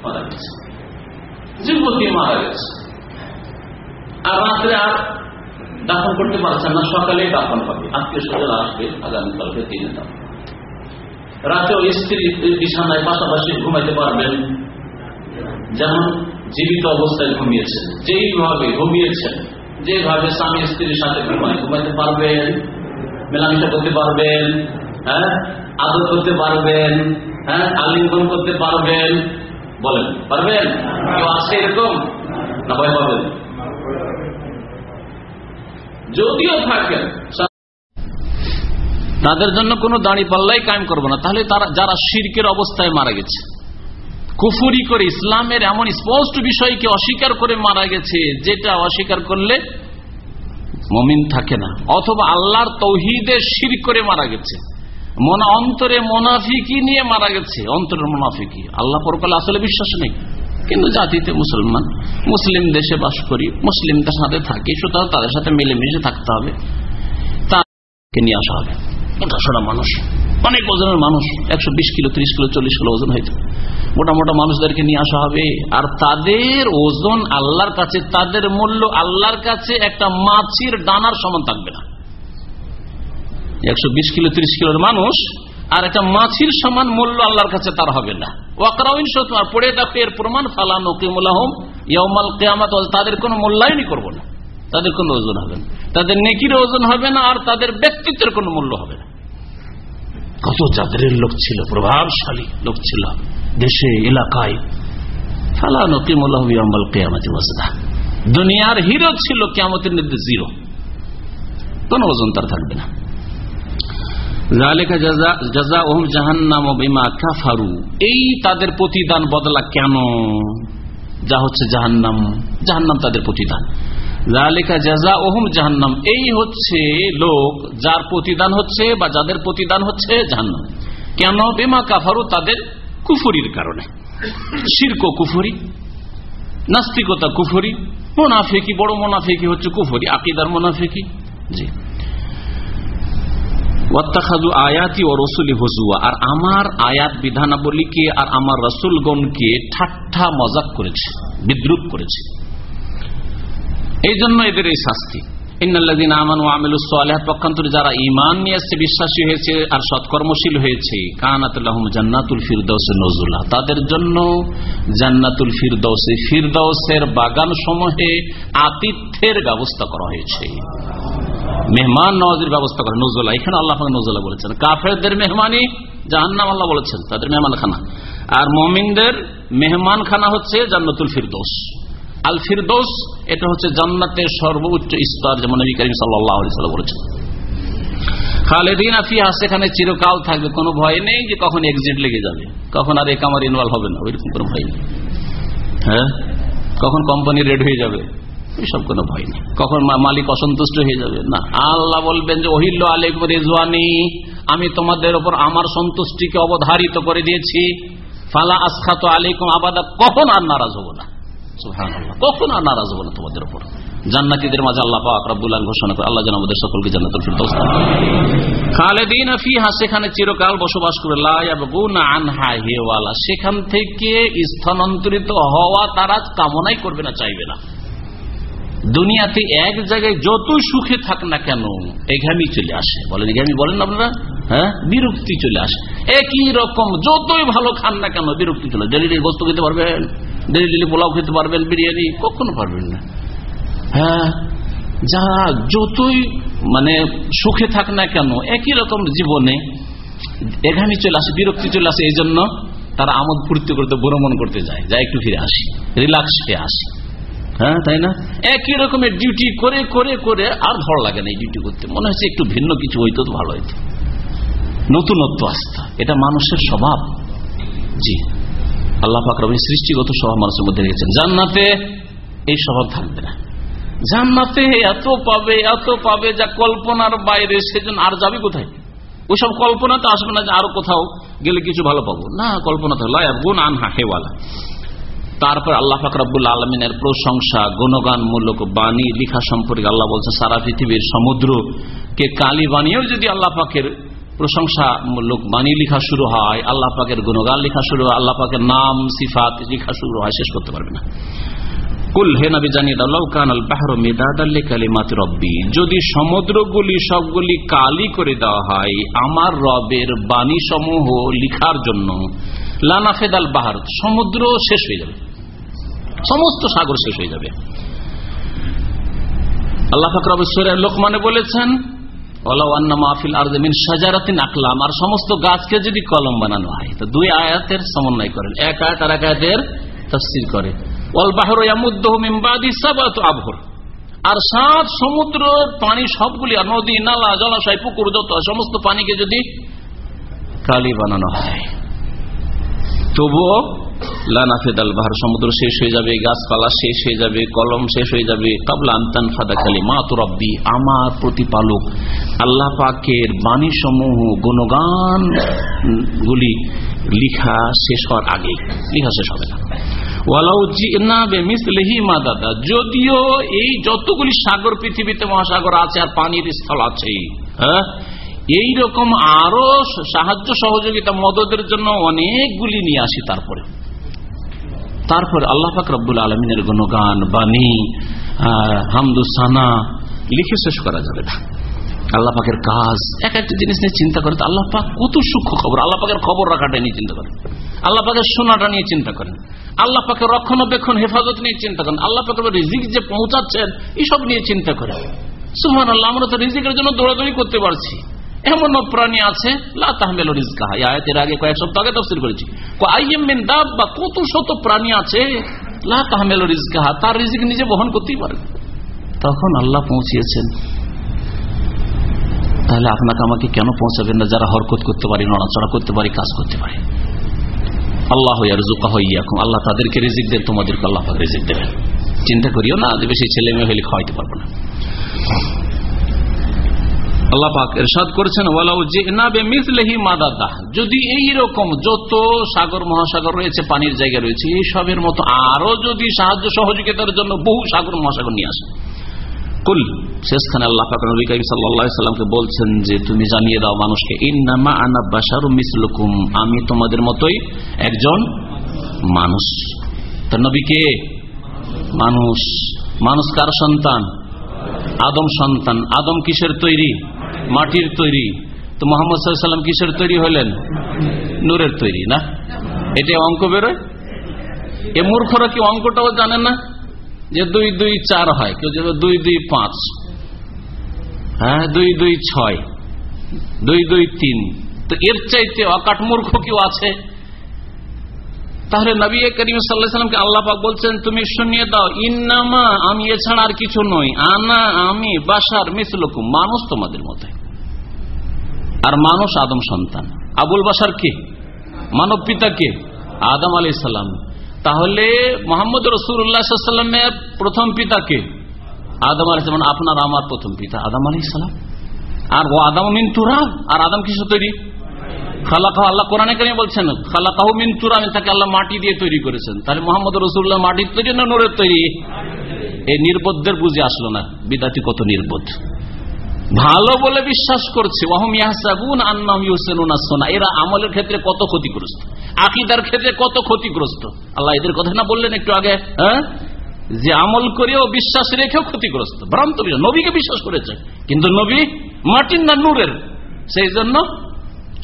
মারা গেছে। যুবতী মারা গেছে। আর রাত্রে আর দাফন করতে পারছেন না সকালে দাফন পাবে আত্মীয় স্বজন আসবে আগামীকালকে দিনে দাফন রাতে ওই স্ত্রী বিছানায় পাশাপাশি ঘুমাইতে পারবেন। যেমন জীবিত অবস্থায় ঘুমিয়েছেন। যেইভাবে ঘুমিয়েছেন যেভাবে স্বামী স্ত্রীর সাথে ঘুমাইতে পারবেন, মেলামেশা করতে পারবেন হ্যাঁ? আদর করতে পারবেন হ্যাঁ? আলিঙ্গন করতে পারবেন। বলেন, পারবেন? কেউ আছে এরকম? না ভয় পাবেন। যদিও থাকেন, তাদের জন্য কোনো দাঁড়ি পাল্লাই কায়েম করব না। তাহলে তারা, যারা শিরকের অবস্থায় মারা গেছে কুফুরি করে ইসলামের এমন স্পষ্ট বিষয়কে অস্বীকার করে মারা গেছে, যেটা অস্বীকার করলে মমিন থাকে না। অথবা আল্লাহর তৌহিদের শির করে মারা গেছে। মন অন্তরে মোনাফিকি নিয়ে মারা গেছে, অন্তরের মোনাফিকি। আল্লাহ পরকালে আসলে বিশ্বাস নেই। কিন্তু জাতিতে মুসলমান, মুসলিম দেশে বাস করি, মুসলিমদের সাথে থাকি, সুতরাং তাদের সাথে মিলেমিশে থাকতে হবে। তাকে নিয়ে আসা হবে। সোটা মানুষ। অনেক ওজনের মানুষ, একশো বিশ কিলো, ত্রিশ কিলো, চল্লিশ কিলো ওজন হয়তো মোটা মোটা মানুষদেরকে নিয়ে আসা হবে। আর তাদের ওজন আল্লাহর কাছে, তাদের মূল্য আল্লাহর কাছে একটা মাছির ডানার সমান থাকবে না। একশো বিশ কিলো, ত্রিশ কিলোর মানুষ আর একটা মাছির সমান মূল্য আল্লাহর কাছে তার হবে না। ওয়াকরাউন সত্য পড়ে দেখো এর প্রমাণ, ফালা নকিমুল্লাহম ইয়ামাল কেয়ামাত তাদের কোনো মূল্যায়নই করব না। তাদের কোনো ওজন হবে না। তাদের নেকির ওজন হবে না, আর তাদের ব্যক্তিত্বের কোনো মূল্য হবে না। কত চাঁদের লোক ছিল, প্রভাবশালী লোক ছিল, দেশে, এলাকায়। ফালা নকিমুল্লাহমাল কেয়ামাতি মসদা দুনিয়ার হিরো ছিল কেয়ামতের নির্দেশ, জিরো। কোন ওজন তার থাকবে না। এই তাদের প্রতিদান বদলা কেন? যা হচ্ছে জাহান্নাম। জাহান্নাম তাদের প্রতিদান। জালেকা জাজা ওহম জাহান্নাম। এই হচ্ছে লোক যার প্রতিদান হচ্ছে বা যাদের প্রতিদান হচ্ছে জাহান্নাম। কেন? বেমা কাফারু তাদের কুফুরির কারণে। শির্ক কুফুরি, নাস্তিকতা কুফুরি, মোনাফেকি, বড় মোনাফেকি হচ্ছে কুফুরি, আকিদার মোনাফেকি। জি। আয়াতি ও রসুলি আর আমার আয়াত বিধানাবলীকে আর আমার রসুলগণকে ঠাট্টা মজাক করেছে, বিদ্রুপ করেছে। এই জন্য এদের এই শাস্তি। পক্ষান্তরে যারা ইমান নিয়ে বিশ্বাসী হয়েছে আর সৎকর্মশীল হয়েছে তাদের জন্য ফিরদৌসের বাগান সমূহে আতিথ্যের ব্যবস্থা করা হয়েছে। মেহমান নওয়াজের ব্যবস্থা করে, নজলা। এখানে আল্লাহ নজলা বলেছেন। কাফেরদের মেহমানি জাহান্নাম, আল্লাহ বলেছেন। তাদের মেহমান খানা আর মমিনদের মেহমান খানা হচ্ছে জান্নাতুল ফিরদোস আল ফিরদোস এটা হচ্ছে জান্নাতের সর্বোচ্চ স্তর, যেমন বলেছেন। খালেদিন আফিয়া সেখানে চিরকাল থাকবে। কোনো ভয় নেই যে কখন এক্সিট লেগে যাবে। কখন আর ইনভলভ হবে না, ওইরকম কোনো ভয় নেই। হ্যাঁ? কখন কোম্পানি রেড হয়ে যাবে এসব কোনো ভয় নেই। কখন মালিক অসন্তুষ্ট হয়ে যাবে, না। আল্লাহ বলবেন যে, ওহিল্ল আলেক রেজওয়ানি, আমি তোমাদের ওপর আমার সন্তুষ্টিকে অবধারিত করে দিয়েছি। ফালা আসখাত আলিকুম আবাদা, কখন আর নারাজ হব না। নারাজ তোমাদের উপর। জান্নাতিদের মাঝে আল্লাহ পাক ঘোষণা করে, আল্লাহ যেন আমাদের সকলকে সেখানে চিরকাল বসবাস করে সেখান থেকে স্থানান্তরিত হওয়া তারা কামনাই করবে না, চাইবে না। দুনিয়াতে এক জায়গায় যত সুখে থাক না কেন, এঘামি চলে আসে। বলেন এঘামি, বলেন আপনারা? হ্যাঁ? বিরক্তি চলে আসে। একই রকম, যতই ভালো খান না কেন, বিরক্তি চলে ডেলি বস্তু খেতে পারবেন? ডেলি ডেলি পোলাও খেতে পারবেন, বিরিয়ানি, কখনো পারবেন না। হ্যাঁ যারা যতই মানে সুখে থাক না কেন, একই রকম জীবনে এঘামি চলে আসে, বিরক্তি চলে আসে এই জন্য তারা আমোদ ফুর্তি করতে ভ্রমণ করতে যায়। যা একটু ফিরে আসি রিল্যাক্স হয়ে আসি। হ্যাঁ তাই না? একই রকমের ডিউটি করে করে করে আর ভালো লাগে না এই ডিউটি করতে। মনে হচ্ছে একটু ভিন্ন কিছু হইতো ভালো হইতো। নতুনত্ব আস্থা এটা মানুষের স্বভাব। জি। আল্লাহ ফাকরবী সৃষ্টিগত স্বভাব মানুষের মধ্যে রেখেছেন জান্নাতে এই স্বভাব থাকবে না। জান্নাতে এত পাবে এত পাবে যা কল্পনার বাইরে, সেজন্য আর যাবে কোথায়? ওইসব কল্পনা তো আসবে না যে আরও কোথাও গেলে কিছু ভালো পাবো। না, কল্পনা তো গুণ আনহা হেওয়ালা। তারপর আল্লাহ ফাকরাবুল আলমিনের প্রশংসা, গুণগানমূলক বাণী, লিখা সম্পর্কে আল্লাহ বলছে সারা পৃথিবীর সমুদ্রকে কালি বানিয়েও যদি আল্লাহ পাকের প্রশংসামূলক বাণী লিখা শুরু হয়, আল্লাহ পাকের গুণগান লিখা শুরু হয়, আল্লাহ পাকের নাম, সিফাত লিখা শুরু হয়, শেষ করতে পারবে না। কুল, হে জানিয়ে দাও কানাল বাহর মেদাদাল্লি কালিমাত রব্বি। যদি সমুদ্রগুলি সবগুলি কালি করে দেওয়া হয়, আমার রবের বাণী সমূহ লিখার জন্য লানাফেদ আল বাহার, সমুদ্র শেষ হয়ে যাবে। সমস্ত সাগর শেষ হয়ে যাবে। আল্লাহ ফাকর লোকমানে বলেছেন আকলাম। আর সমস্ত গাছকে যদি কলম বানানো হয়, তো দুই আয়াতের সমন্বয় করেন। এক আয়াত আর এক আয়াতের তফসির করে। আর সাত সমুদ্র পানি সবগুলি, আর নদী, নালা, জলাশয়, পুকুর, যত সমস্ত পানিকে যদি কালি বানানো হয়, তবুও লানাফেদাল বাহার, সমুদ্র শেষ হয়ে যাবে, গাছপালা শেষ হয়ে যাবে, কলম শেষ হয়ে যাবে। কাবলা আন্তান ফাদা খালি মা আমার প্রতিপালক। আল্লাহ পাকের বাণী সমূহ গুণগান গুলি লিখা শেষ হওয়ার আগে, লিখা শেষ হবে না। যদিও এই যতগুলি সাগর, পৃথিবীতে মহাসাগর আছে আর পানির স্থল আছে হ্যাঁ? এই রকম আরও সাহায্য সহযোগিতা, মদদের জন্য অনেকগুলি নিয়ে আসি তারপরে। তারপর আল্লাহ পাক রব্বুল আলমিনের গুণগান, বাণী হামদুসানা লিখে শেষ করা যাবে না। আল্লাহ পাকের কাজ, এক একটা জিনিস নিয়ে চিন্তা করে আল্লাহ পাক কত সূক্ষ্ম খবর, আল্লাহ পাকের খবর রাখাটা নিয়ে চিন্তা করেন। আল্লাহ পাকের সোনাটা নিয়ে চিন্তা করেন। আল্লাহ পাকের রক্ষণাবেক্ষণ, হেফাজত নিয়ে চিন্তা করেন। আল্লাহ পাকের রিজিক যে পৌঁছাচ্ছেন, এসব নিয়ে চিন্তা করেন। সুহান আল্লাহ আমরা তো রিজিকের জন্য দৌড়াদৌড়ি করতে পারছি। এমন প্রাণী আছে আগে কয়েক সপ্তাহ আগে তফসিল করেছি। কত শত প্রাণী আছে তার রিজিক নিজে বহন করতেই পারে। তখন আল্লাহ পৌঁছিয়েছেন। তাহলে আপনাকে আমাকে কেন পৌঁছাবেন না? যারা হরকত করতে পারি, নড়াচড়া করতে পারি, কাজ করতে পারি। আল্লাহ আল্লাহ তাদেরকে রিজিক দেন, তোমাদেরকে আল্লাহ রিজিক দেবেন। চিন্তা করিও না বেশি ছেলে মেয়ে হলে খাওয়াইতে পারব না। আল্লাহ পাক এরশাদ করেছেন যদি এই রকম যত সাগর, মহাসাগর রয়েছে, পানির জায়গা রয়েছে, এই সবের মতো আরও যদি সাহায্য সহযোগিতার জন্য বহু সাগর, মহাসাগর নিয়ে আসে। কুল শেষখানে আল্লাহ পাক সাল্লামকে বলছেন যে, তুমি জানিয়ে দাও মানুষকে ইন্নামা আনা বাসারু মিসলুকুম। আমি তোমাদের মতোই একজন মানুষ। তার নবীকে মানুষ। মানুষ কার সন্তান? আদম সন্তান। আদম কিসের তৈরি? মাটির তৈরি। তো মোহাম্মদ সাল্লাম কিসের তৈরি হলেন? নূরের তৈরি, না? এটা অঙ্ক বেরোয়? এ মূর্খরা কি অঙ্কটাও জানে না? যে দুই দুই চার হয়, কেউ দুই দুই পাঁচ হ্যাঁ দুই দুই ছয়, দুই দুই তিন, তো এর চাইতে অকাট মূর্খ কেউ আছে? তাহলে নবী করিম সাল্লাহামকে আল্লাপাক বলছেন, তুমি শুনিয়ে দাও, ইন্নামা আমি এছাড়া আর কিছু নই, আনা আমি বাসার মিসলকুম, মানুষ তোমাদের মধ্যে আর মানুষ আদম সন্তান। আবুল বাসার কে? মানব পিতা কে? আদম আলি সাল্লাম তাহলে মোহাম্মদ রসুল্লাহামের প্রথম পিতা কে? আদম আলি সালাম আপনার আমার প্রথম পিতা আদম আলি সালাম। আর ও আদম মিন তুরা, আর আদম কিসে তৈরি? খালাকাহ, আল্লাহ কোরআনে কেন বলছেন, খালাকাহ মিন তুরা আমি তাকে আল্লাহ মাটি দিয়ে তৈরি করেছেন। তাহলে মোহাম্মদ রসুল্লাহ মাটির তৈরি না নোরের তৈরি। এই নির্বোধদের বুঝে আসলো না, বিদাতি কত নির্বোধ। ভালো বলে বিশ্বাস করছে। এরা আমলের ক্ষেত্রে কত ক্ষতিগ্রস্ত? আকিদার ক্ষেত্রে কত ক্ষতিগ্রস্ত? আল্লাহ এদের কথা না বললেন একটু আগে হ্যাঁ? যে আমল করেও বিশ্বাস রেখেও ক্ষতিগ্রস্ত। ভ্রান্ত নবীকে বিশ্বাস করেছে। কিন্তু নবী মাটির না নূরের? সেই জন্য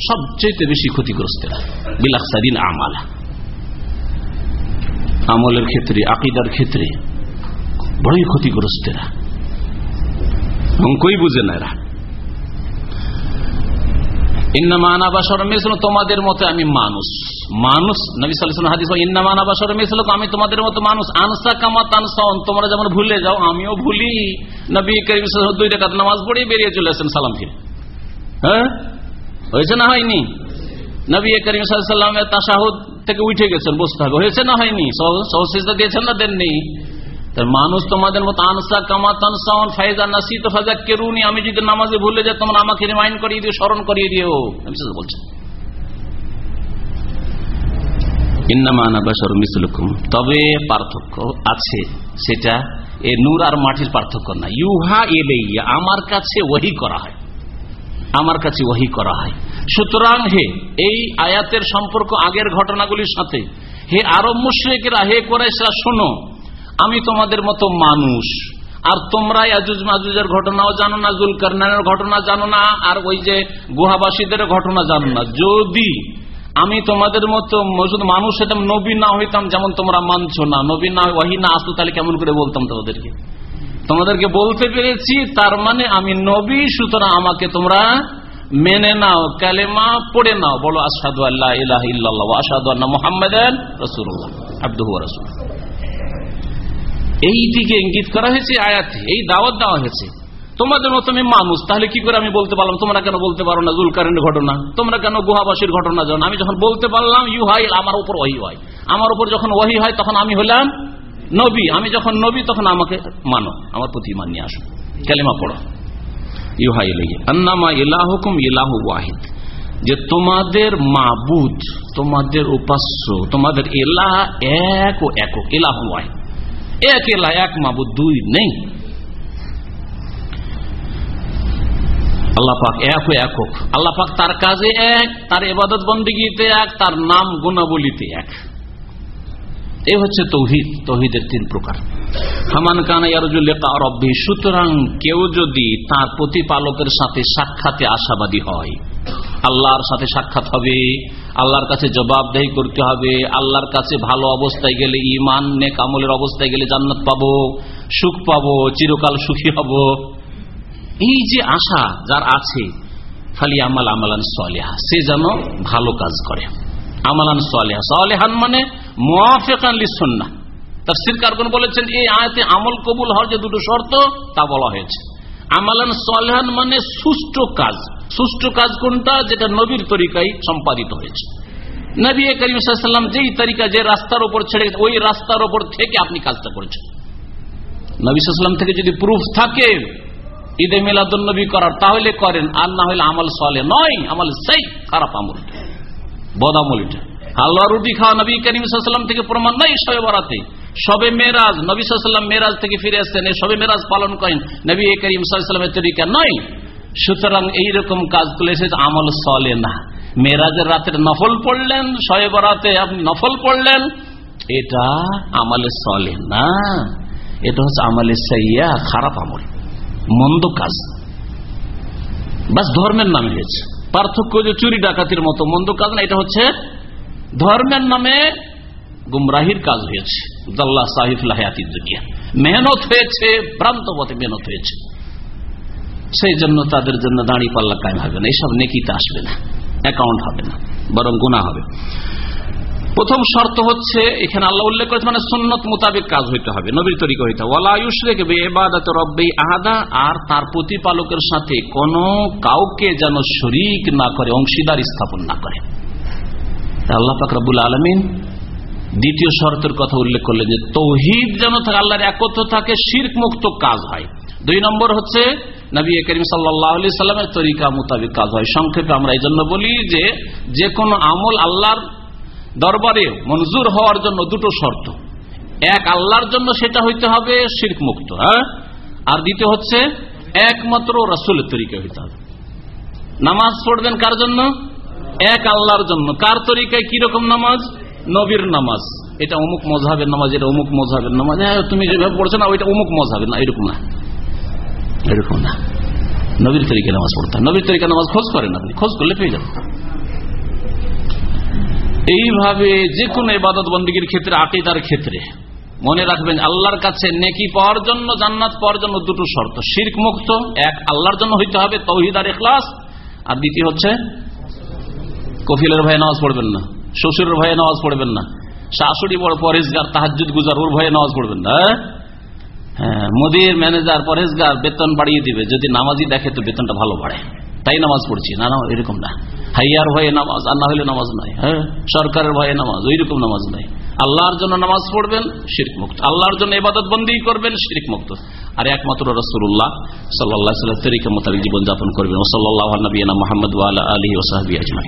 সবচেয়ে বেশি ক্ষতিগ্রস্ত বিলাসাদিন আমালা। আমলের ক্ষেত্রে, আকিদার ক্ষেত্রে বড়ই ক্ষতিগ্রস্তেরা। অঙ্কই বুঝে না এরা মানুষ তোমাদের মতো মানুষ আনসা তোমরা যেমন ভুলে যাও আমিও ভুলি নবী করিম দুই নামাজ পড়ে বেরিয়ে চলে আসেন সালাম হ্যাঁ হয়েছে না হয়নি নবী করিম সাল্লামের তাসাহুদ থেকে উঠে গেছেন বসতে হবে হয়েছে না হয়নি সহসিজা দিয়েছেন না দেননি মানুষ তোমাদের মতো আনসা কামা তানসাউন, ফাইজা নাসি ফাজা কেরুনি, আমি যদি নামাজে ভুলে যাই, তোমরা আমাকে রিমাইন্ড করিয়ে দিও, স্মরণ করিয়ে দিও। বলছে তবে পার্থক্য আছে, সেটা এ নূর আর মাটির পার্থক্য না। ইউহা এলেইয়া আমার কাছে ওহি করা হয়। আমার কাছে ওহি করা হয়। সুতরাং হে, এই আয়াতের সম্পর্ক আগের ঘটনাগুলির সাথে, হে আরব মুশ্রিকেরা, হে করে শোনো আমি তোমাদের মতো মানুষ। আর তোমরা আজুজ মাজুজের ঘটনাও জানো না জুল জুলকারনানের ঘটনা জানো না, আর ওই যে গুহাবাসীদের ঘটনা জানো না। যদি আমি তোমাদের মতো শুধু মানুষ হইতাম নবী না হইতাম, যেমন তোমরা মানছো না, নবী না ওয়াহি না আসতো, তাহলে কেমন করে বলতাম তোমাদেরকে? তোমাদেরকে বলতে পেরেছি, তার মানে আমি নবী, সুতরাং আমাকে তোমরা মেনে নাও, কালেমা পড়ে নাও। বলো আসাদু আল্লাহ ইল্লাল্লাহ আসাদু আল্লাহ মোহাম্মদ রসুল্লাহ আব্দুহ রসুল এই দিকে ইঙ্গিত করা হয়েছে আয়াতে, এই দাওয়াত দেওয়া হয়েছে। তোমাদের মতো আমি মানুষ, তাহলে কি করে আমি বলতে পারলাম? তোমরা কেন বলতে পারো না জুলকারের ঘটনা? তোমরা কেন গুহাবাসীর ঘটনা জানো? আমি যখন বলতে পারলাম, ইউ হাই, আমার উপর ওহি হয়। আমার উপর যখন ওহি হয়, তখন আমি হলাম নবী। আমি যখন নবী, তখন আমাকে মানো, আমার প্রতি মানিয়ে আসো। কালেমা পড়ো। ইউহাই আন্নামা ইলাহুকুম ইলাহু ওয়াহিদ। যে তোমাদের মাবুদ, তোমাদের উপাস্য, তোমাদের এলাহ এক ও একক, এলাহ ওয়াহিদ। এক এলা এক মাবুদ দুই নেই। আল্লাহ পাক এক একক আল্লাহ পাক তার কাজে এক, তার এবাদত বন্দীগীতে এক, তার নাম গুণাবলিতে এক। এই হচ্ছে তৌহিদ, তৌহিদের তিন প্রকার। হামান কানা রব্বি, সুতরাং কেউ যদি তার প্রতিপালকের সাথে সাক্ষাতে আশাবাদী হয়, আল্লাহর সাথে সাক্ষাৎ হবে, আল্লাহর কাছে জবাবদেহি করতে হবে, আল্লাহর কাছে ভালো অবস্থায় গেলে ইমান নেক আমলের অবস্থায় গেলে জান্নাত পাবো, সুখ পাবো, চিরকাল সুখী হব। এই যে আশা যার আছে খালি আমাল আমালান সলেহা, সে যেন ভালো কাজ করে। আমালান সলেহা, সলেহান মানে মোয়াফেকান্না তার সিরকারগণ বলেছেন, এই আয়তে আমল কবুল হওয়ার যে দুটো শর্ত, তা বলা হয়েছে। আমালান সলেহান মানে সুষ্ঠু কাজ। সুষ্ঠু কাজ কোনটা? যেটা নবীর তরিকায় সম্পাদিত হয়েছে। নবী করিম সাল্লাম যেই তরিকা, যে রাস্তার উপর ছেড়ে ওই রাস্তার উপর থেকে আপনি কাজটা করেছেন। নবী সাল্লাম থেকে যদি প্রুফ থাকে, ঈদে মিলাদুন্নবী করার, তাহলে করেন, আর না হলে আমল সলে নয়, আমল সেই খারাপ আমল বদ আমল এটা। হালুয়া রুটি খাওয়া নবী করিম থেকে প্রমাণ নাই সবে বরাতে। সবে মেরাজ, নবী সাল্লাম মেরাজ থেকে ফিরে আসছেন সবে মেরাজ পালন করেন নবী করিম সাল্লামের তরিকা নয় সুতরাং এইরকম কাজ করলে আমল সলে না। মেরাজের রাতের নফল পড়লেন, সবে বরাতে আপনি নফল পড়লেন, এটা আমলে সলে না। এটা হচ্ছে আমলে সাইয়া, খারাপ আমল, মন্দ কাজ। বাস ধর্মের নাম হয়েছে। পার্থক্য যে চুরি ডাকাতির মতো, মন্দ কাজ না, এটা হচ্ছে ধর্মের নামে গুমরাহির কাজ হয়েছে। দাল্লা সাহিফুল্লাহ মেহনত হয়েছে, ভ্রান্ত পথে মেহনত হয়েছে। সেই জন্য তাদের জন্য দাঁড়ি পাল্লা কায়েম হবে না। এইসব নেকিতে আসবে না। অ্যাকাউন্ট হবে না। বরং গুণা হবে। প্রথম শর্ত হচ্ছে, এখানে আল্লাহ উল্লেখ করেছে মানে সুন্নত মোতাবেক কাজ হইতে হবে। নবীর তরিকা হইতে ওয়ালা আয়ুষ রেখবে এবাদত রব্বে আহাদা। আর তার প্রতিপালকের সাথে কোন কাউকে যেন শরিক না করে, অংশীদার স্থাপন না করে। আল্লাহ ফাকরাবুল আলমিন দ্বিতীয় শর্তের কথা উল্লেখ করলেন যে তৌহিদ যেন থাকে, আল্লাহর একত্র থাকে শির্ক মুক্ত কাজ হয়। দুই নম্বর হচ্ছে নবী করিম সাল্লাহ সাল্লামের তরিকা মোতাবেক কাজ হয়। সংক্ষেপে আমরা এই জন্য বলি যে যে কোনো আমল আল্লাহর দরবারে মঞ্জুর হওয়ার জন্য দুটো শর্ত। এক, আল্লাহর জন্য সেটা হইতে হবে শির্ক মুক্ত হ্যাঁ? আর দ্বিতীয় হচ্ছে একমাত্র রসুলের তরিকা হইতে হবে। নামাজ পড়বেন কার জন্য? এক আল্লাহর জন্য। কার তরিকায় কীরকম নামাজ? নবীর নামাজ। এটা অমুক মজাবের নামাজ, এটা অমুক মজাবের নামাজ। হ্যাঁ তুমি যেভাবে পড়ছো না, ওইটা অমুক মজাবের না, এরকম না। এরকম না। নবীর তরিকা নামাজ পড়তে নবীর তরিকা নামাজ খোঁজ করেন আপনি। খোঁজ করলে পেয়ে যাবেন। এইভাবে যে কোনো ইবাদত বন্দীগীর ক্ষেত্রে, আকিদার ক্ষেত্রে মনে রাখবেন, আল্লাহর কাছে নেকি পাওয়ার জন্য, জান্নাত পাওয়ার জন্য দুটো শর্ত। শির্ক মুক্ত, এক আল্লাহর জন্য হইতে হবে, তৌহিদ আর এখলাস আর দ্বিতীয় হচ্ছে কফিলের ভয়ে নামাজ পড়বেন না, শ্বশুরের ভয়ে নামাজ পড়বেন না, শাশুড়ি বড় পরেশগার তাহাজুদ গুজার ওর ভয়ে নামাজ পড়বেন না হ্যাঁ? মোদির ম্যানেজার পরেশগার বেতন বাড়িয়ে দিবে, যদি নামাজি দেখে তো বেতনটা ভালো বাড়ে। তাই নামাজ পড়ছি, না এরকম না। হাইয়ার ভয়ে নামাজ, আর না হলে নামাজ নাই হ্যাঁ? সরকারের ভয়ে নামাজ ওই রকম নামাজ নাই। আল্লাহর জন্য নামাজ পড়বেন, শিরিক মুক্ত। আল্লাহর জন্য এবাদত বন্দী করবেন, শিরিক মুক্ত। আর একমাত্র রসুল্লাহ সাল্লাহ সাল্লাহ তরিকা মোতাবেক জীবনযাপন করবেন। ও সাল্লাহ নবীনা মোহাম্মদ আলী ওসাহাবি আজমাই